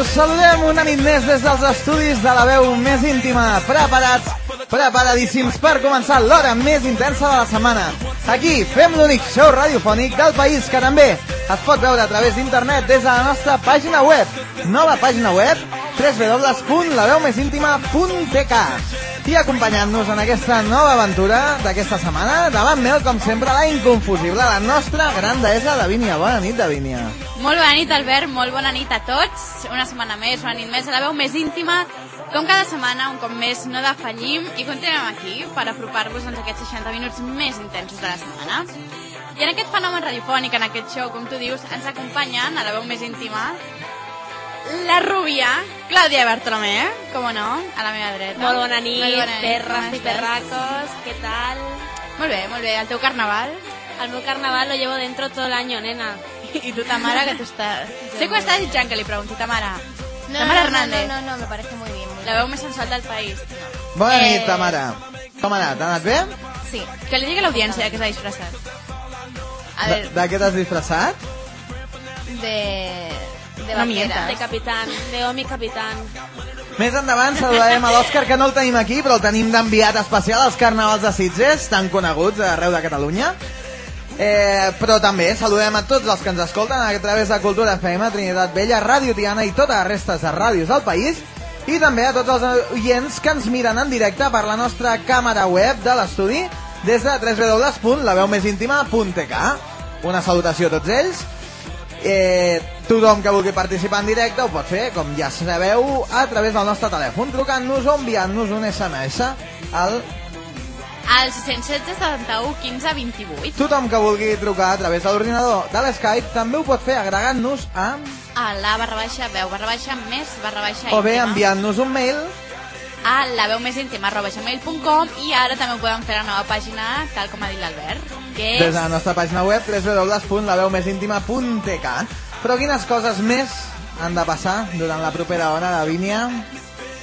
us saludem una nit més des dels estudis de la veu més íntima. Preparats, preparadíssims per començar l'hora més intensa de la setmana. Aquí fem l'únic show radiofònic del país que també es pot veure a través d'internet des de la nostra pàgina web. Nova pàgina web www.laveumésintima.tk i acompanyant-nos en aquesta nova aventura d'aquesta setmana, davant meu, com sempre, la inconfusible, la nostra gran deessa, Davínia. Bona nit, Davínia. Molt bona nit, Albert, molt bona nit a tots. Una setmana més, una nit més, a la veu més íntima. Com cada setmana, un cop més, no defallim i continuem aquí per apropar-vos doncs, aquests 60 minuts més intensos de la setmana. I en aquest fenomen radiofònic, en aquest show, com tu dius, ens acompanyen a la veu més íntima la rubia, Clàudia Bartolomé, com no, a la meva dreta. Molt bona nit, Molt bona nit, perras y estàs? perracos, ¿qué tal? Molt bé, molt bé. El teu carnaval? Al meu carnaval lo llevo dentro todo el año, nena. I tu, Tamara, que tu estàs... Sé que ho estàs desitjant que li pregunti, Tamara. No, Tamara no, Hernández. No, no, no, me parece muy bien. Muy La veu més sensual del país. Bona Eh, nit, Tamara. Com ha anat? Ha anat bé? bien. Sí. Que li digui a l'audiència que s'ha disfressat. A De, ver, de què t'has disfressat? de... De No vaquera. De capitán, de Omi capitán. Més endavant saludarem a l'Òscar, que no el tenim aquí, però el tenim d'enviat especial als carnavals de Sitges, tan coneguts arreu de Catalunya. Eh, però també saludem a tots els que ens escolten a través de Cultura FM, Trinitat Vella, Ràdio Tiana i totes les restes de ràdios del país. I també a tots els oients que ens miren en directe per la nostra càmera web de l'estudi des de www.laveumésíntima.tk Una salutació a tots ells. Eh, tothom que vulgui participar en directe ho pot fer, com ja sabeu, a través del nostre telèfon, trucant-nos o enviant-nos un SMS al Al 616 71 15 28. tothom que vulgui trucar a través de l'ordinador de l'Skype també ho pot fer agregant-nos a A la barra baixa veu barra baixa més barra baixa o bé enviant-nos un mail a la veu més íntima arroba gmail.com i ara també ho podem fer a la nova pàgina tal com ha dit l'Albert que des és de la nostra pàgina web www.laveumésíntima.tk Però quines coses més han de passar durant la propera hora, Lavínia?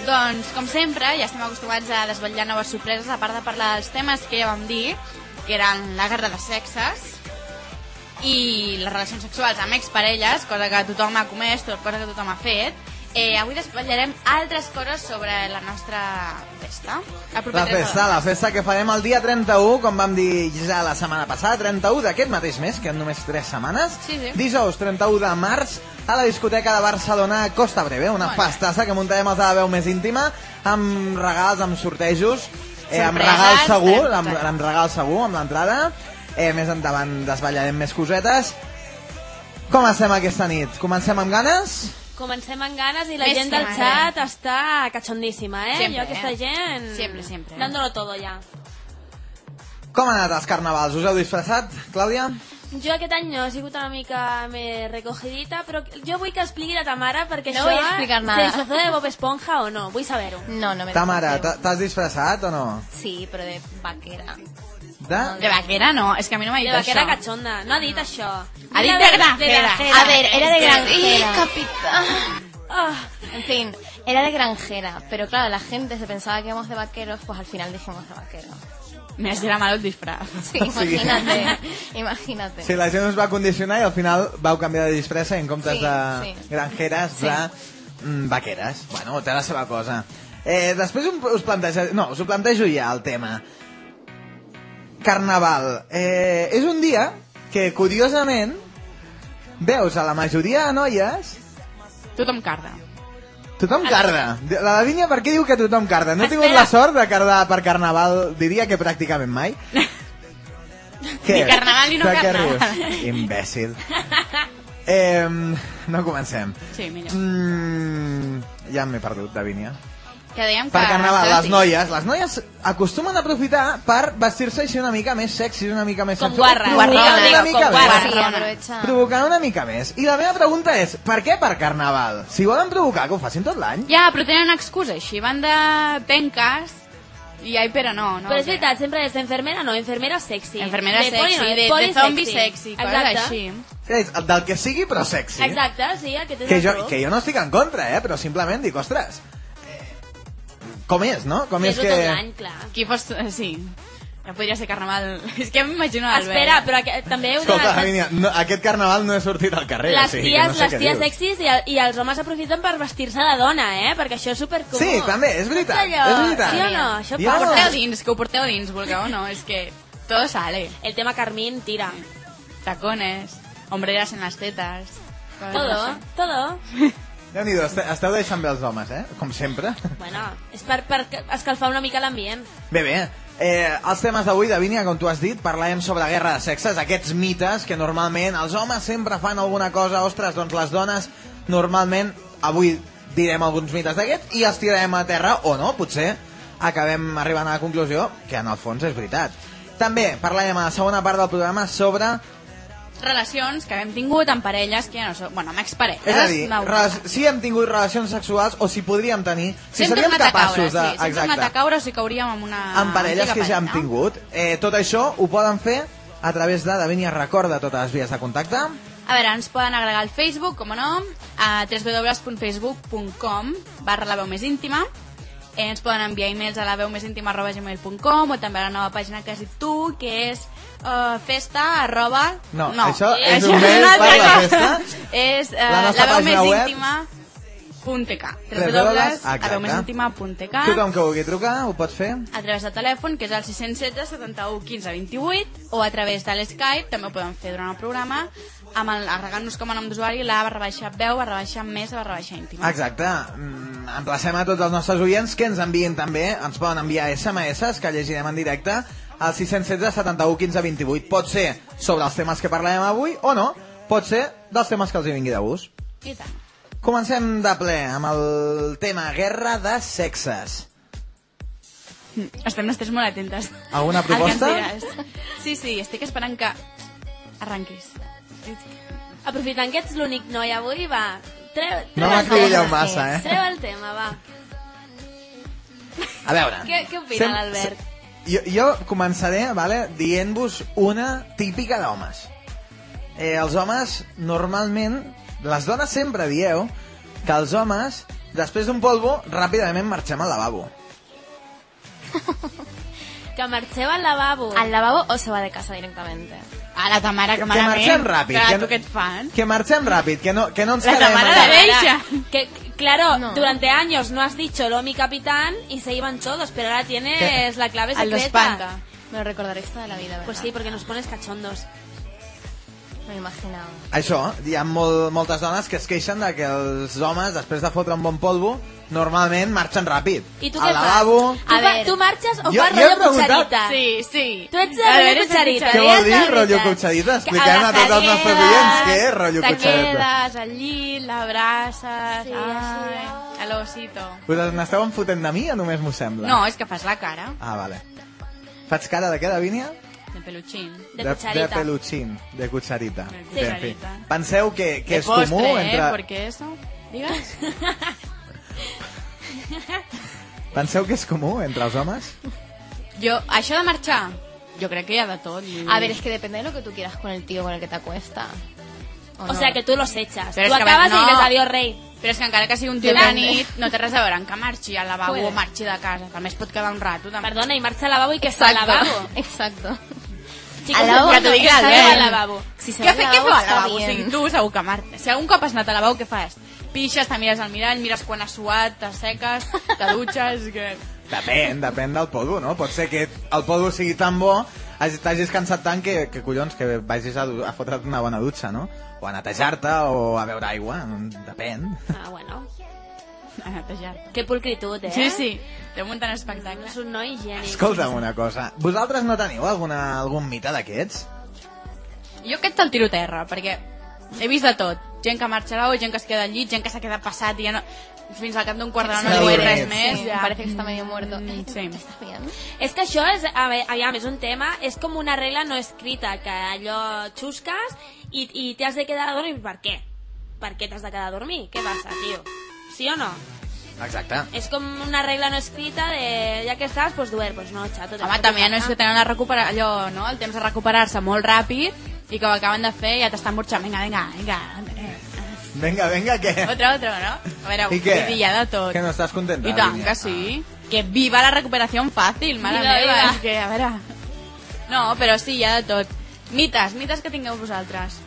Doncs com sempre ja estem acostumats a desvetllar noves sorpreses a part de parlar dels temes que ja vam dir que eren la guerra de sexes i les relacions sexuals amb exparelles, cosa que tothom ha comès, cosa que tothom ha fet. Eh, avui desvetllarem altres coses sobre la nostra festa. La 30 de festa, la festa que farem el dia 31, com vam dir ja la setmana passada, 31 d'aquest mateix mes, que en només 3 setmanes. Sí, sí. Dijous 31 de març, a la discoteca de Barcelona Costa Breve, una Molt festassa que muntarem els de la veu més íntima, amb regals, amb sortejos, eh, amb Sorpreses, regal segur, eh, amb, amb regal segur, amb l'entrada. Eh, més endavant desvetllarem més cosetes. Com estem aquesta nit? Comencem amb ganes? Comencem amb ganes i la Més gent del que chat està cachondíssima, eh? Sempre, jo aquesta eh? gent... Sempre, sempre. Dándolo todo ja. Com han anat els carnavals? Us heu disfressat, Clàudia? Jo aquest any no, he sigut una mica més recogidita, però jo vull que expliqui la Tamara perquè No això voy a explicar nada. se disfrazó de Bob Esponja o no, vull saber-ho. No, no me Tamara, t'has disfressat o no? Sí, pero de vaquera. De... De vaquera no, és que a mi no m'ha dit De vaquera això. cachonda, no ha dit això. Ha dit de granjera. A ver, era de granjera. Ah, En fin, era de granjera. Pero claro, la gente se pensaba que íbamos de vaqueros, pues al final dijimos de vaqueros. Més dirà mal el disfraz. Sí, imagínate. Imagínate. Sí, la gent us va condicionar i al final vau canviar de disfressa en comptes Sí, de sí. granjeres, Sí. de mm, vaqueres. Bueno, té la seva cosa. Eh, després un- us planteja... No, us ho plantejo ja, el tema. Carnaval. Eh, és un dia que, curiosament, veus a la majoria de noies Tothom carda. Tothom carda. La Lavínia, per què diu que tothom carda? No he tingut la sort de cardar per carnaval, diria que pràcticament mai. Què? Ni carnaval ni no De què carnaval. rius? Imbècil. Eh, no comencem. Sí, millor. Mm, ja m'he perdut, Davínia. Que dèiem que... Per carnaval, les noies, les noies acostumen a aprofitar per vestir-se així una mica més sexis, una mica més Com sexuals, provocant guarrones, una com mica guarres. més. Sí. Provocant una mica més. I la meva pregunta és, per què per carnaval? Si volen provocar, que ho facin tot l'any. Ja, però tenen excusa així. Van de penques i ai, però no. no Però és veritat, sempre és d'enfermera, no, enfermera sexy. Enfermera De poli, sexy, no, de, poli de zombi sexy, coses Exacte. així. És del que sigui, però sexy. Exacte, sí, aquest és Que el jo, que jo no estic en contra, eh? Però simplement dic, ostres, com és, no? Com és Fes-ho que... tot l'any, clar. Qui fos... eh, Sí. Ja podria ser carnaval. És que ja m'imagino l'Albert. Espera, però que, també heu de... Escolta, no, aquest carnaval no he sortit al carrer. les o sigui, ties, que no sé les ties sexis i, el- i els homes aprofiten per vestir-se de dona, eh? Perquè això és supercomú. Sí, també, és veritat, Saps allò? és veritat. Sí o no? Això Jo- Ho passa. porteu dins, que ho porteu dins, vulgueu o no. És que todo sale. El tema Carmín tira. Tacones, hombreras en las tetas. Todo, todo. Déu-n'hi-do, este- esteu deixant bé els homes, eh? Com sempre. Bueno, és per, per escalfar una mica l'ambient. Bé, bé. Eh, els temes d'avui, Davínia, com tu has dit, parlarem sobre guerra de sexes, aquests mites que normalment els homes sempre fan alguna cosa, ostres, doncs les dones normalment, avui direm alguns mites d'aquests i els tirarem a terra, o no, potser acabem arribant a la conclusió que en el fons és veritat. També parlarem a la segona part del programa sobre Relacions que hem tingut amb parelles que ja no són... Bueno, amb exparelles. És a dir, no- si hem tingut relacions sexuals o si podríem tenir, si hem seríem capaços caure, de... sí, si hem tornat a caure o si cauríem amb una... amb parelles que ja hem parella. tingut. Eh, tot això ho poden fer a través de Davinia Recorda totes les vies de contacte. A veure, ens poden agregar al Facebook, com no, a www.facebook.com barra la veu més íntima. Eh, ens poden enviar e-mails a la veu més íntima arroba gmail.com o també a la nova pàgina que has dit tu, que és uh, festa arroba... No, això és això un mail per la festa. És uh, La la veu més web. íntima .tk Exacte. www.laveumésintima.tk Tothom que vulgui trucar ho pot fer. a través de telèfon, que és el 616 71 15 28, o a través de l'Skype, també ho podem fer durant el programa, amb el, agregant-nos com a nom d'usuari la barra baixa veu, barra baixa més, barra baixa íntima. Exacte. Mm, emplacem a tots els nostres oients que ens enviïn també, ens poden enviar SMS que llegirem en directe al 616 71 15 28. Pot ser sobre els temes que parlarem avui o no, pot ser dels temes que els hi vingui de gust. I tant. Comencem de ple amb el tema guerra de sexes. Estem les tres molt atentes. Alguna proposta? Sí, sí, estic esperant que arranquis. Aprofitant que ets l'únic noi avui, va. Treu, treu No tema. massa, eh? Treu el tema, va. A veure... Què, què opina l'Albert? Jo, jo començaré, vale, dient-vos una típica d'homes. Eh, els homes, normalment, les dones sempre dieu que els homes, després d'un polvo, ràpidament marxem al lavabo. Que marxeu al lavabo. ¿Al lavabo o se va de casa directamente? A la Tamara, que Que malament. marxem ràpid. Clar, que, tu què et fan? que marxem ràpid, que no, que no ens La quedem... Tamara la deixa. Que, claro, No. durante años no has dicho lo mi capitán y se iban todos, pero ahora tienes ¿Qué? la clave secreta. Me lo recordaréis toda la vida, ¿verdad? Pues sí, porque nos pones cachondos. Imaginado. Això, hi ha molt, moltes dones que es queixen de que els homes, després de fotre un bon polvo, normalment marxen ràpid. I tu Al què lavabo... fas? Tu, A fa- ver. tu marxes o Jo- fas rotllo cucharita? Sí, sí. Tu ets de A rotllo veure, cucharita. Què vol dir rotllo? Que Expliquem a tots els nostres oients què és rotllo Te cucharita. quedes al llit, l'abraces... Sí, ai, a l'osito. Us n'esteu enfotent de mi o només m'ho sembla? No, és que fas la cara Ah, vale. Faig cara de què, Davínia? De peluchín. De de, cucharita. de peluchín, de cucharita. De Bé, en fi. Penseu que, que de és postre, comú eh? entre... Porque eso... Digues? Penseu que és comú entre els homes? Jo, això de marxar, jo crec que hi ha de tot. A ver, es que depende de lo que tú quieras con el tío con el que te acuesta. ¿O O no? sea, que tú los echas. Pero tú es que acabas no. y dices adiós, rei. Però és que encara que sigui un tio de nit, no té res a veure amb que marxi al lavabo Puede. o marxi de casa, que a més pot quedar un rato. També. Perdona, y marcha al lavabo y que está al Exacto. lavabo. Exacto. Chicos, Al lavabo que que t'ho digui l'Albert. al lavabo. Si se Què, va fe, què feu lavabo, al lavabo? O bien. sigui, tu segur que marxes. Si algun cop has anat al lavabo, què fas? Pixes, te mires al mirall, mires quan has suat, te seques, te dutxes... Que... Depèn, depèn del polvo, no? Pot ser que el polvo sigui tan bo, hagi- t'hagis cansat tant que, que collons, que vagis a, a fotre't una bona dutxa, no? O a netejar-te o a beure aigua, depèn. Ah, bueno. A netejar-te. Qué pulcritud, eh? Sí, sí, té un munt d'espectacle. És un noi higiènic. Escolta'm una cosa, vosaltres no teniu alguna, algun mite d'aquests? Jo aquest te'l tiro a terra, perquè he vist de tot. Gent que marxa a lavabo, gent que es queda al llit, gent que s'ha quedat passat i ja no... fins al cap d'un quart d'hora no sí, res sí, més. Sí, ja. parece que está medio muerto. Mm, sí. És que això és, a veure, aviam, és un tema, és com una regla no escrita, que allò xusques i, i t'has de quedar a dormir. Per què? Per què t'has de quedar a dormir? Què passa, tio? Sí o no? Exacte. És com una regla no escrita de ja que estàs, pues duer, pues no, xato. Home, també no és que tenen la recuperar, allò, no? el temps de recuperar-se molt ràpid i que ho acaben de fer i ja t'estan burxant. Vinga, vinga, vinga. eh, Vinga, vinga, què? Otra, otra, ¿no? A veure, de tot. Que no estàs contenta? I tant Línia? que sí. Que viva la recuperació fàcil, mare Viva, meva. viva. És que, a veure... No, però sí, ha de tot. Mites, mites que tingueu vosaltres.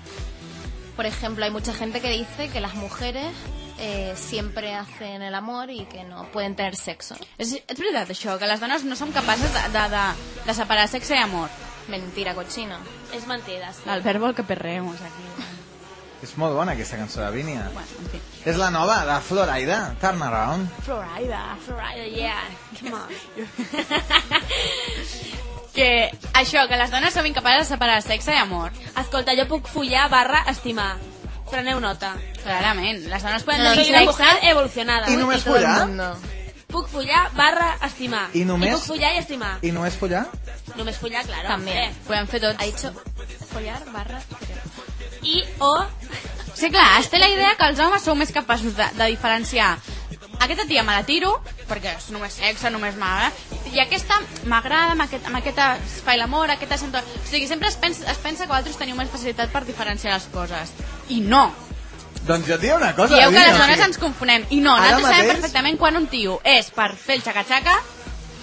Por ejemplo, hay mucha gente que dice que las mujeres eh, siempre hacen el amor y que no pueden tener sexo. És, és veritat això, que les dones no som capaces de, de, de, de separar sexe i amor. Mentira, cochino. És mentida, sí. L'Albert vol que perremos aquí. És molt bona aquesta cançó de Vínia. Bueno, en fi. És la nova de Florida, Turn Around. Florida, Florida, yeah. Come on. Que això, que les dones som incapaces de separar sexe i amor. Escolta, jo puc follar barra estimar. Preneu nota. Clarament, les dones poden No, tenir Soy una mujer evolucionada. I només follar? mundo. Puc follar barra estimar. I només- I puc follar i estimar. I només follar? Només follar, claro. També. hombre. Podem fer tots. Ha dicho follar barra... I o... Sí, clar, es té la idea que els homes sou més capaços de, de diferenciar aquesta tia me la tiro, perquè és només sexe, només eh? i aquesta m'agrada, amb, aquest, amb aquesta es fa l'amor, aquesta sento... O sigui, sempre es pensa, es pensa que vosaltres teniu més facilitat per diferenciar les coses. I no. Doncs jo et diré una cosa. Dieu que les dones ens confonem. I no, Ara nosaltres sabem mateix- perfectament quan un tio és per fer el xaca-xaca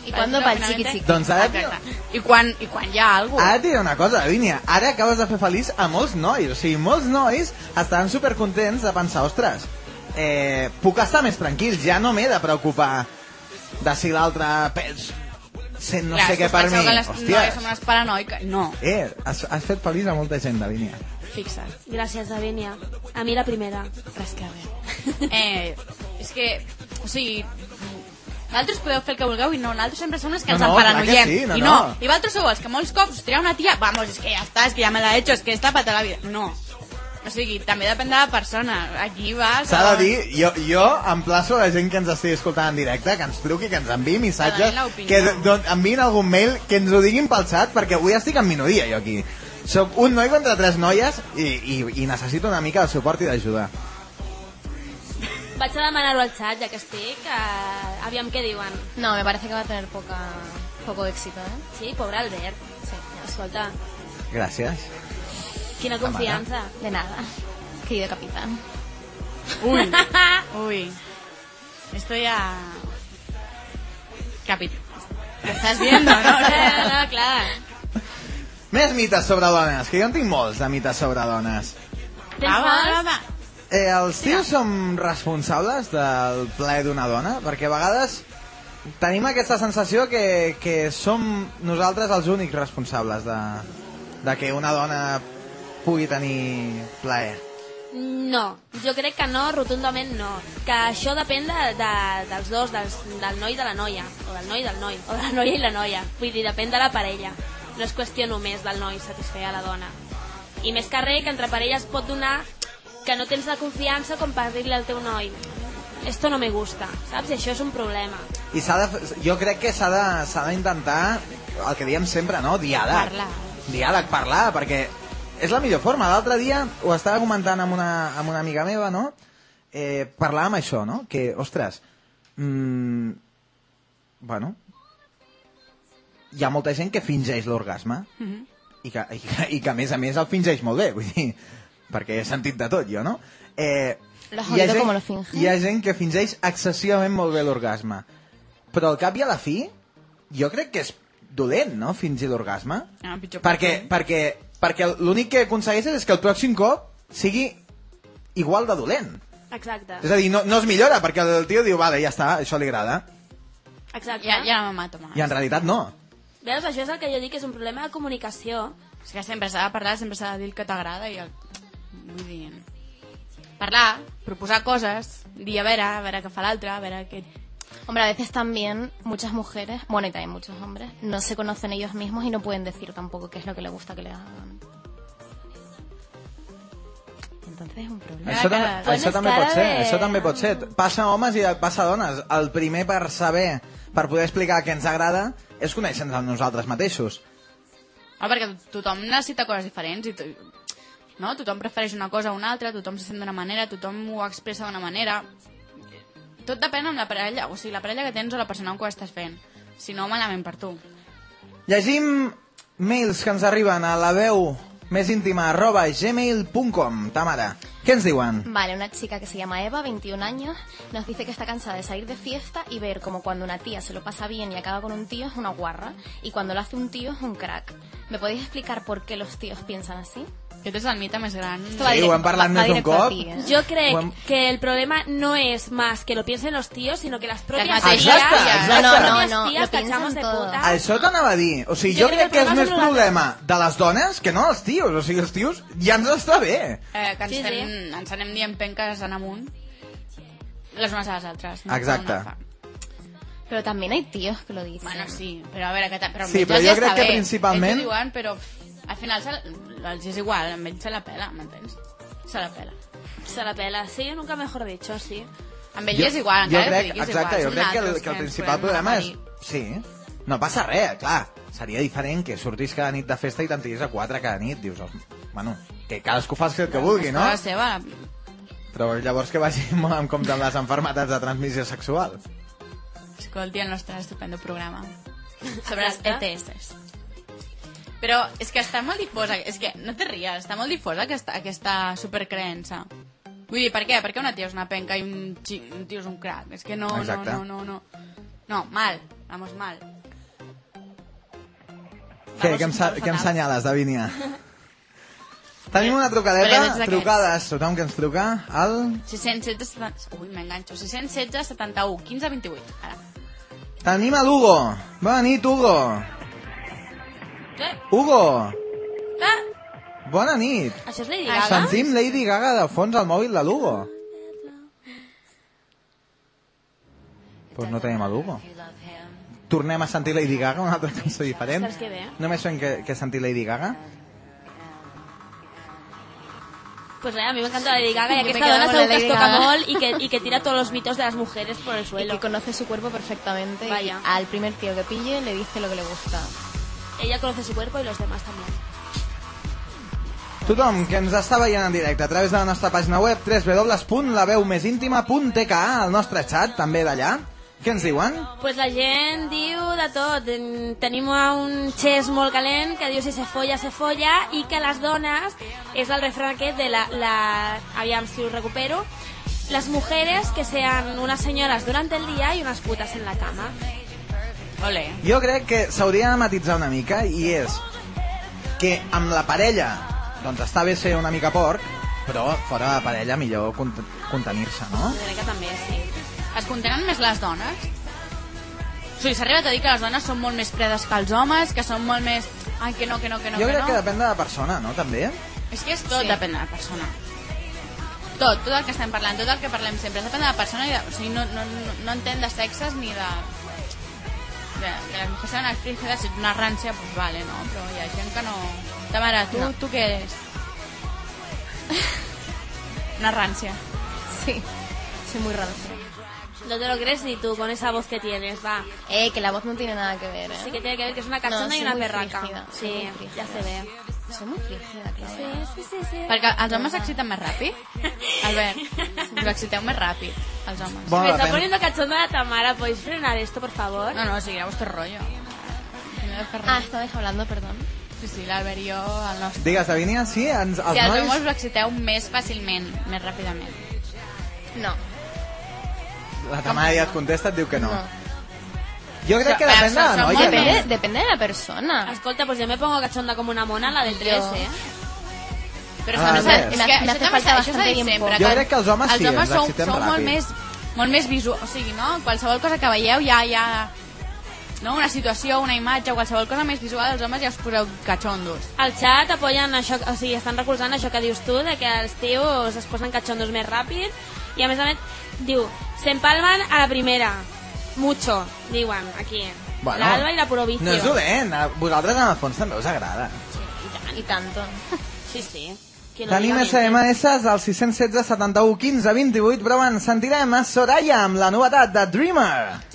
¿Y cuándo va el finalmente- chiqui-chiqui? Doncs ara, Exacte. I quan, I quan hi ha alguna Ara et diré una cosa, Vínia. Ara acabes de fer feliç a molts nois. O sigui, molts nois estaran supercontents de pensar, ostres, eh, puc estar més tranquil, ja no m'he de preocupar de si l'altre pes... Sent no Clar, sé què per mi. que les noies Hòsties. som unes paranoiques. No, Eh, has, has fet feliç a molta gent de Vínia. Fixa't. Gràcies, Davinia. A mi la primera. Res que res. Eh, és que, o sigui, vosaltres podeu fer el que vulgueu i no, nosaltres sempre som els que No, ens no, en paranoiem. clar que sí, no, I no. no, i vosaltres sou els que molts cops us tireu una tia, vamos, és que ja està, és que ja me l'ha hecho, és que està pata la vida. No. O sigui, també depèn de la persona. Aquí va... S'ha de dir, jo, jo emplaço a la gent que ens estigui escoltant en directe, que ens truqui, que ens enviï missatges, que don, enviïn algun mail, que ens ho diguin pel xat, perquè avui estic en minoria jo aquí. Soc un noi contra tres noies i, i, i necessito una mica de suport i d'ajuda. Vaig a demanar-ho al xat, ja que estic. Uh, aviam què diuen. No, me parece que va a tener poca, poco éxito, ¿eh? Sí, pobre Albert. Sí. Escolta, Gràcies. quina confianza. De nada. Querido capitán. Uy, uy. Esto ya... Capit. Lo estás viendo, ¿no? No, no, clar. Més mites sobre dones, que jo en tinc molts de mites sobre dones. Tens. Eh, els tios som responsables del plaer d'una dona? Perquè a vegades tenim aquesta sensació que, que som nosaltres els únics responsables de, de que una dona pugui tenir plaer. No, jo crec que no, rotundament no. Que això depèn de, de, dels dos, dels, del noi i de la noia, o del noi i del noi, o de la noia i la noia. Vull dir, depèn de la parella. No és qüestió només del noi satisfer a la dona. I més que res, que entre parelles pot donar que no tens la confiança com per dir-li al teu noi esto no me gusta, saps? I això és un problema. I de, jo crec que s'ha d'intentar el que diem sempre, no? Diàleg. Parlar. Diàleg, parlar, perquè és la millor forma. L'altre dia ho estava comentant amb una, amb una amiga meva, no? Eh, parlàvem això, no? Que, ostres, mm, bueno, hi ha molta gent que fingeix l'orgasme i, que, i, que, i que a més a més el fingeix molt bé, vull dir, perquè he sentit de tot jo, no? Eh, hi ha gent- lo. Hi ha gent que fingeix excessivament molt bé l'orgasme. Però al cap i a la fi, jo crec que és dolent, no?, fingir l'orgasme. Ah, pitjor perquè, perquè, perquè l'únic que aconsegueixes és que el pròxim cop sigui igual de dolent. Exacte. És a dir, no, no es millora, perquè el tio diu, vale, ja està, això li agrada. Exacte. Ja, ja me mato más. I en realitat no. Veus, això és el que jo dic, que és un problema de comunicació. És que sempre s'ha de parlar, sempre s'ha de dir el que t'agrada i el... Vull dir... Parlar, proposar coses, dir a veure, a veure què fa l'altre, a veure què... Hombre, a veces también muchas mujeres, bueno, y también muchos hombres, no se conocen ellos mismos y no pueden decir tampoco qué es lo que les gusta que les hagan. entonces es un problema. Això, també, cara- això també pot ser, de- això també pot ser. Passa a homes i passa a dones. El primer per saber, per poder explicar què ens agrada, és conèixer-nos a nosaltres mateixos. Ah, perquè tothom necessita coses diferents i no? tothom prefereix una cosa a una altra, tothom se sent d'una manera, tothom ho expressa d'una manera. Tot depèn amb la parella, o sigui, la parella que tens o la persona amb ho estàs fent. Si no, malament per tu. Llegim mails que ens arriben a la veu més íntima arroba gmail.com. Tamara? Vale, una chica que se llama Eva, 21 años, nos dice que está cansada de salir de fiesta y ver como cuando una tía se lo pasa bien y acaba con un tío es una guarra y cuando lo hace un tío es un crack. ¿Me podéis explicar por qué los tíos piensan así? Aquest és el mite més gran. Sí, ho hem parlat més d'un cop. ti, ¿eh? Yo creo Bueno. que el problema no es más que lo piensen los tíos, sino que las propias mateixes tías, Exacte, exacte. No, no, no, tías lo piensan tachamos de puta. Això t'anava a dir. O sigui, jo, Jo crec crec que que és problema més és nosaltres. problema de les dones que no dels tios. O sigui, els tios ja ens està bé. Eh, que ens, Sí, sí. Fem, ens anem dient penques en amunt les unes a les altres. No? Exacte. Una fa. Pero también hay tíos que lo dicen. Bueno, sí, però a veure, que però Sí, però ja jo crec està que bé. principalment- Ells ho diuen, però al final se, els és igual, amb ells se la pela, m'entens? Se la pela. Se la pela, sí, nunca mejor dicho, sí. Amb ell és igual, jo encara crec, que diguis exacte, igual. jo crec que el, que el principal problema és... Sí, no passa res, clar. Seria diferent que sortis cada nit de festa i te'n tiris a quatre cada nit. Dius, "Oh, bueno, que cadascú faci el que vulgui, no? La seva, Però llavors que vagi molt en compte amb les enfermetats de transmissió sexual. escolti el nostre estupendo programa sobre les. ETS. Però és que està molt difosa, és que no te ries, està molt difosa aquesta, aquesta supercreença. Vull dir, per què? Perquè una tia és una penca i un, xi- un tio és un crac. És que no, no, Exacte. no, no, no. No, mal, vamos mal. Què, què, em, què em senyales, Davinia? Tenim una trucadeta, trucades, tothom que ens truca, al... 616, 70... Ui, m'enganxo. 616, 71, 15, 28. Ara. Tenim a l'Hugo. Bona nit, Hugo. Hugo, Ah, bona nit. això és Lady Gaga? Sentim Lady Gaga de fons al mòbil de l'Hugo. Doncs pues no tenim a l'Hugo. Tornem a sentir Lady Gaga, una altra cançó diferent. Saps què bé? Només fem que, que sentir Lady Gaga. Pues res, a mí me encanta Lady Gaga y aquesta dona con segur la que es toca Gaga. molt y que, y que tira todos los mitos de las mujeres por el Y suelo. que conoce su cuerpo perfectamente. y Vaya. al primer tío que pille le dice lo que le gusta. Ella conoce su cuerpo y los demás también. Tothom que ens està veient en directe a través de la nostra pàgina web www.laveumésíntima.tk al nostre xat, també d'allà. Què ens diuen? Pues la gent diu de tot. En- Tenim un xes molt calent que diu si se folla, se folla i que les dones, és el refrán aquest de la, la... Aviam si ho recupero. Las mujeres que sean unas señoras durante el día y unas putas en la cama. Ole. Jo crec que s'hauria de matitzar una mica i és que amb la parella doncs està bé ser una mica porc, però fora de la parella millor cont contenir-se, no? Jo crec que també, sí. Es contenen més les dones? O sigui, s'ha arribat a dir que les dones són molt més fredes que els homes, que són molt més... Ai, que no, que no, que no, jo que crec no. que depèn de la persona, no? També? És que és tot Sí. depèn de la persona. Tot, tot el que estem parlant, tot el que parlem sempre, depèn de la persona i de, o sigui, no, no, no, no entén de sexes ni de... que les mujeres sean explícitas, si ets una rància, pues vale, no? Però hi ha gent que no... Tamara, tu, No. tu què eres? una rància. Sí. Soy muy raro. No te lo crees ni tú con esa voz que tienes, va. Eh, que la voz no tiene nada que ver, ¿eh? Sí que tiene que ver que es una cachonda No, una perraca. frígida, Sí, frígida. ya se ve. Soy muy frígida, claro. Sí, sí, sí, sí. Perquè els homes s'exciten més ràpid? Albert, us exciteu més ràpid, els homes. Bueno, Me está depèn. poniendo cachonda la Tamara. ¿Podéis frenar esto, por favor? No, no, seguirà vostre rollo. No he de fer Ah, res. estabais hablando, perdón. Sí, sí, l'Albert i jo, el nostre. Digues, Davinia, sí? Ens, els Si els homes us exciteu més fàcilment, més ràpidament. No. La Tamara ja et contesta, et diu que no. No. Jo crec que depèn de la som noia. Depende, depende de la persona. Escolta, pues yo me pongo cachonda como una mona, la del 3, Yo- ¿eh? Però Ah, és, que això també falta s'ha- dit tiempo. sempre. Jo crec que els homes sí, els homes sou, sou molt més, molt més visu... O sigui, no? Qualsevol cosa que veieu ja, ja... No? Una situació, una imatge, qualsevol cosa més visual, els homes ja us poseu catxondos. Al chat apoyen això, o sigui, estan recolzant això que dius tu, de que els tios es posen catxondos més ràpid, i a més a més, diu, se empalman a la primera, mucho, diuen, aquí, Bueno, l'Alba i la Provicio. No és dolent, a vosaltres en el fons també us agrada. Y tanto. Sí, sí. Tenim SMS al 616 71 15 28, però abans sentirem a Soraya amb la novetat de Dreamer.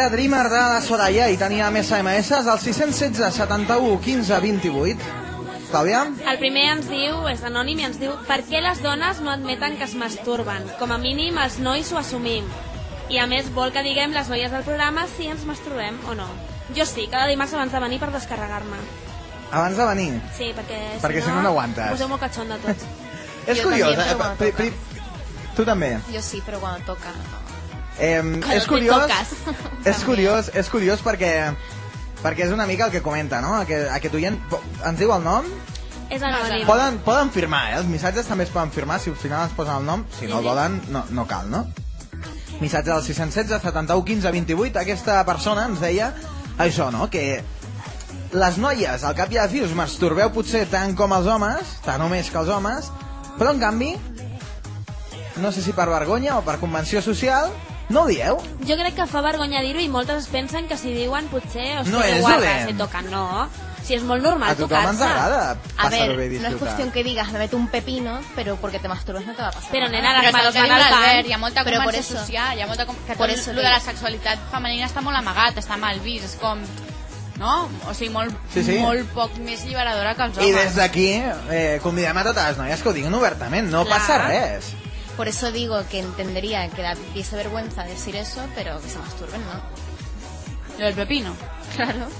Era Dreamer de la Soraya i tenia més SMS al 616 71 15 28. Clàudia? El primer ens diu, és anònim i ens diu per què les dones no admeten que es masturben? Com a mínim els nois ho assumim. I a més vol que diguem les noies del programa si ens masturbem o no. Jo sí, cada dimarts abans de venir per descarregar-me. Abans de venir. Sí, perquè, Perquè si no, no aguantes. Em poseu molt catxonda tots. És Jo curiós, també, eh? però Pri- pri- Tu també. Yo sí, pero cuando toca. Eh, és curiós, és curiós, és curiós perquè perquè és una mica el que comenta, no? Aquest, aquest oient ens diu el nom És anònim. Poden, poden firmar, eh? Els missatges també es poden firmar, si al final es posen el nom, si no el volen, no, no cal, no? Missatge del 616 71 15 28, aquesta persona ens deia això, no? Que les noies, al cap i a la fi, us masturbeu potser tant com els homes, tant o més que els homes, però en canvi, no sé si per vergonya o per convenció social, no ho dieu. Jo crec que fa vergonya dir-ho i moltes es pensen que si diuen potser... Hòstia, No és guapa, dolent. se toca. No, si és molt normal A tothom ens tocar-se. agrada A passar-ho ver, bé i no es disfrutar. cuestión que digas, me meto un pepino, pero porque te masturbes no te va a pasar. Però, nada. nena, les Però és el mans que van diu al l'Albert, hi ha molta Però per convenció eso- social, hi ha molta... com- Que por tot eso lo de la sexualitat femenina està molt amagat, està mal vist, és com... no? O sigui, molt, Sí, sí. molt poc més alliberadora que els I homes. des d'aquí eh, convidem a totes les noies que ho diguin obertament, no Clar. passa res. Por eso digo que entendería que da diese vergüenza decir eso, pero que se masturben, ¿no? Lo del pepino. Claro.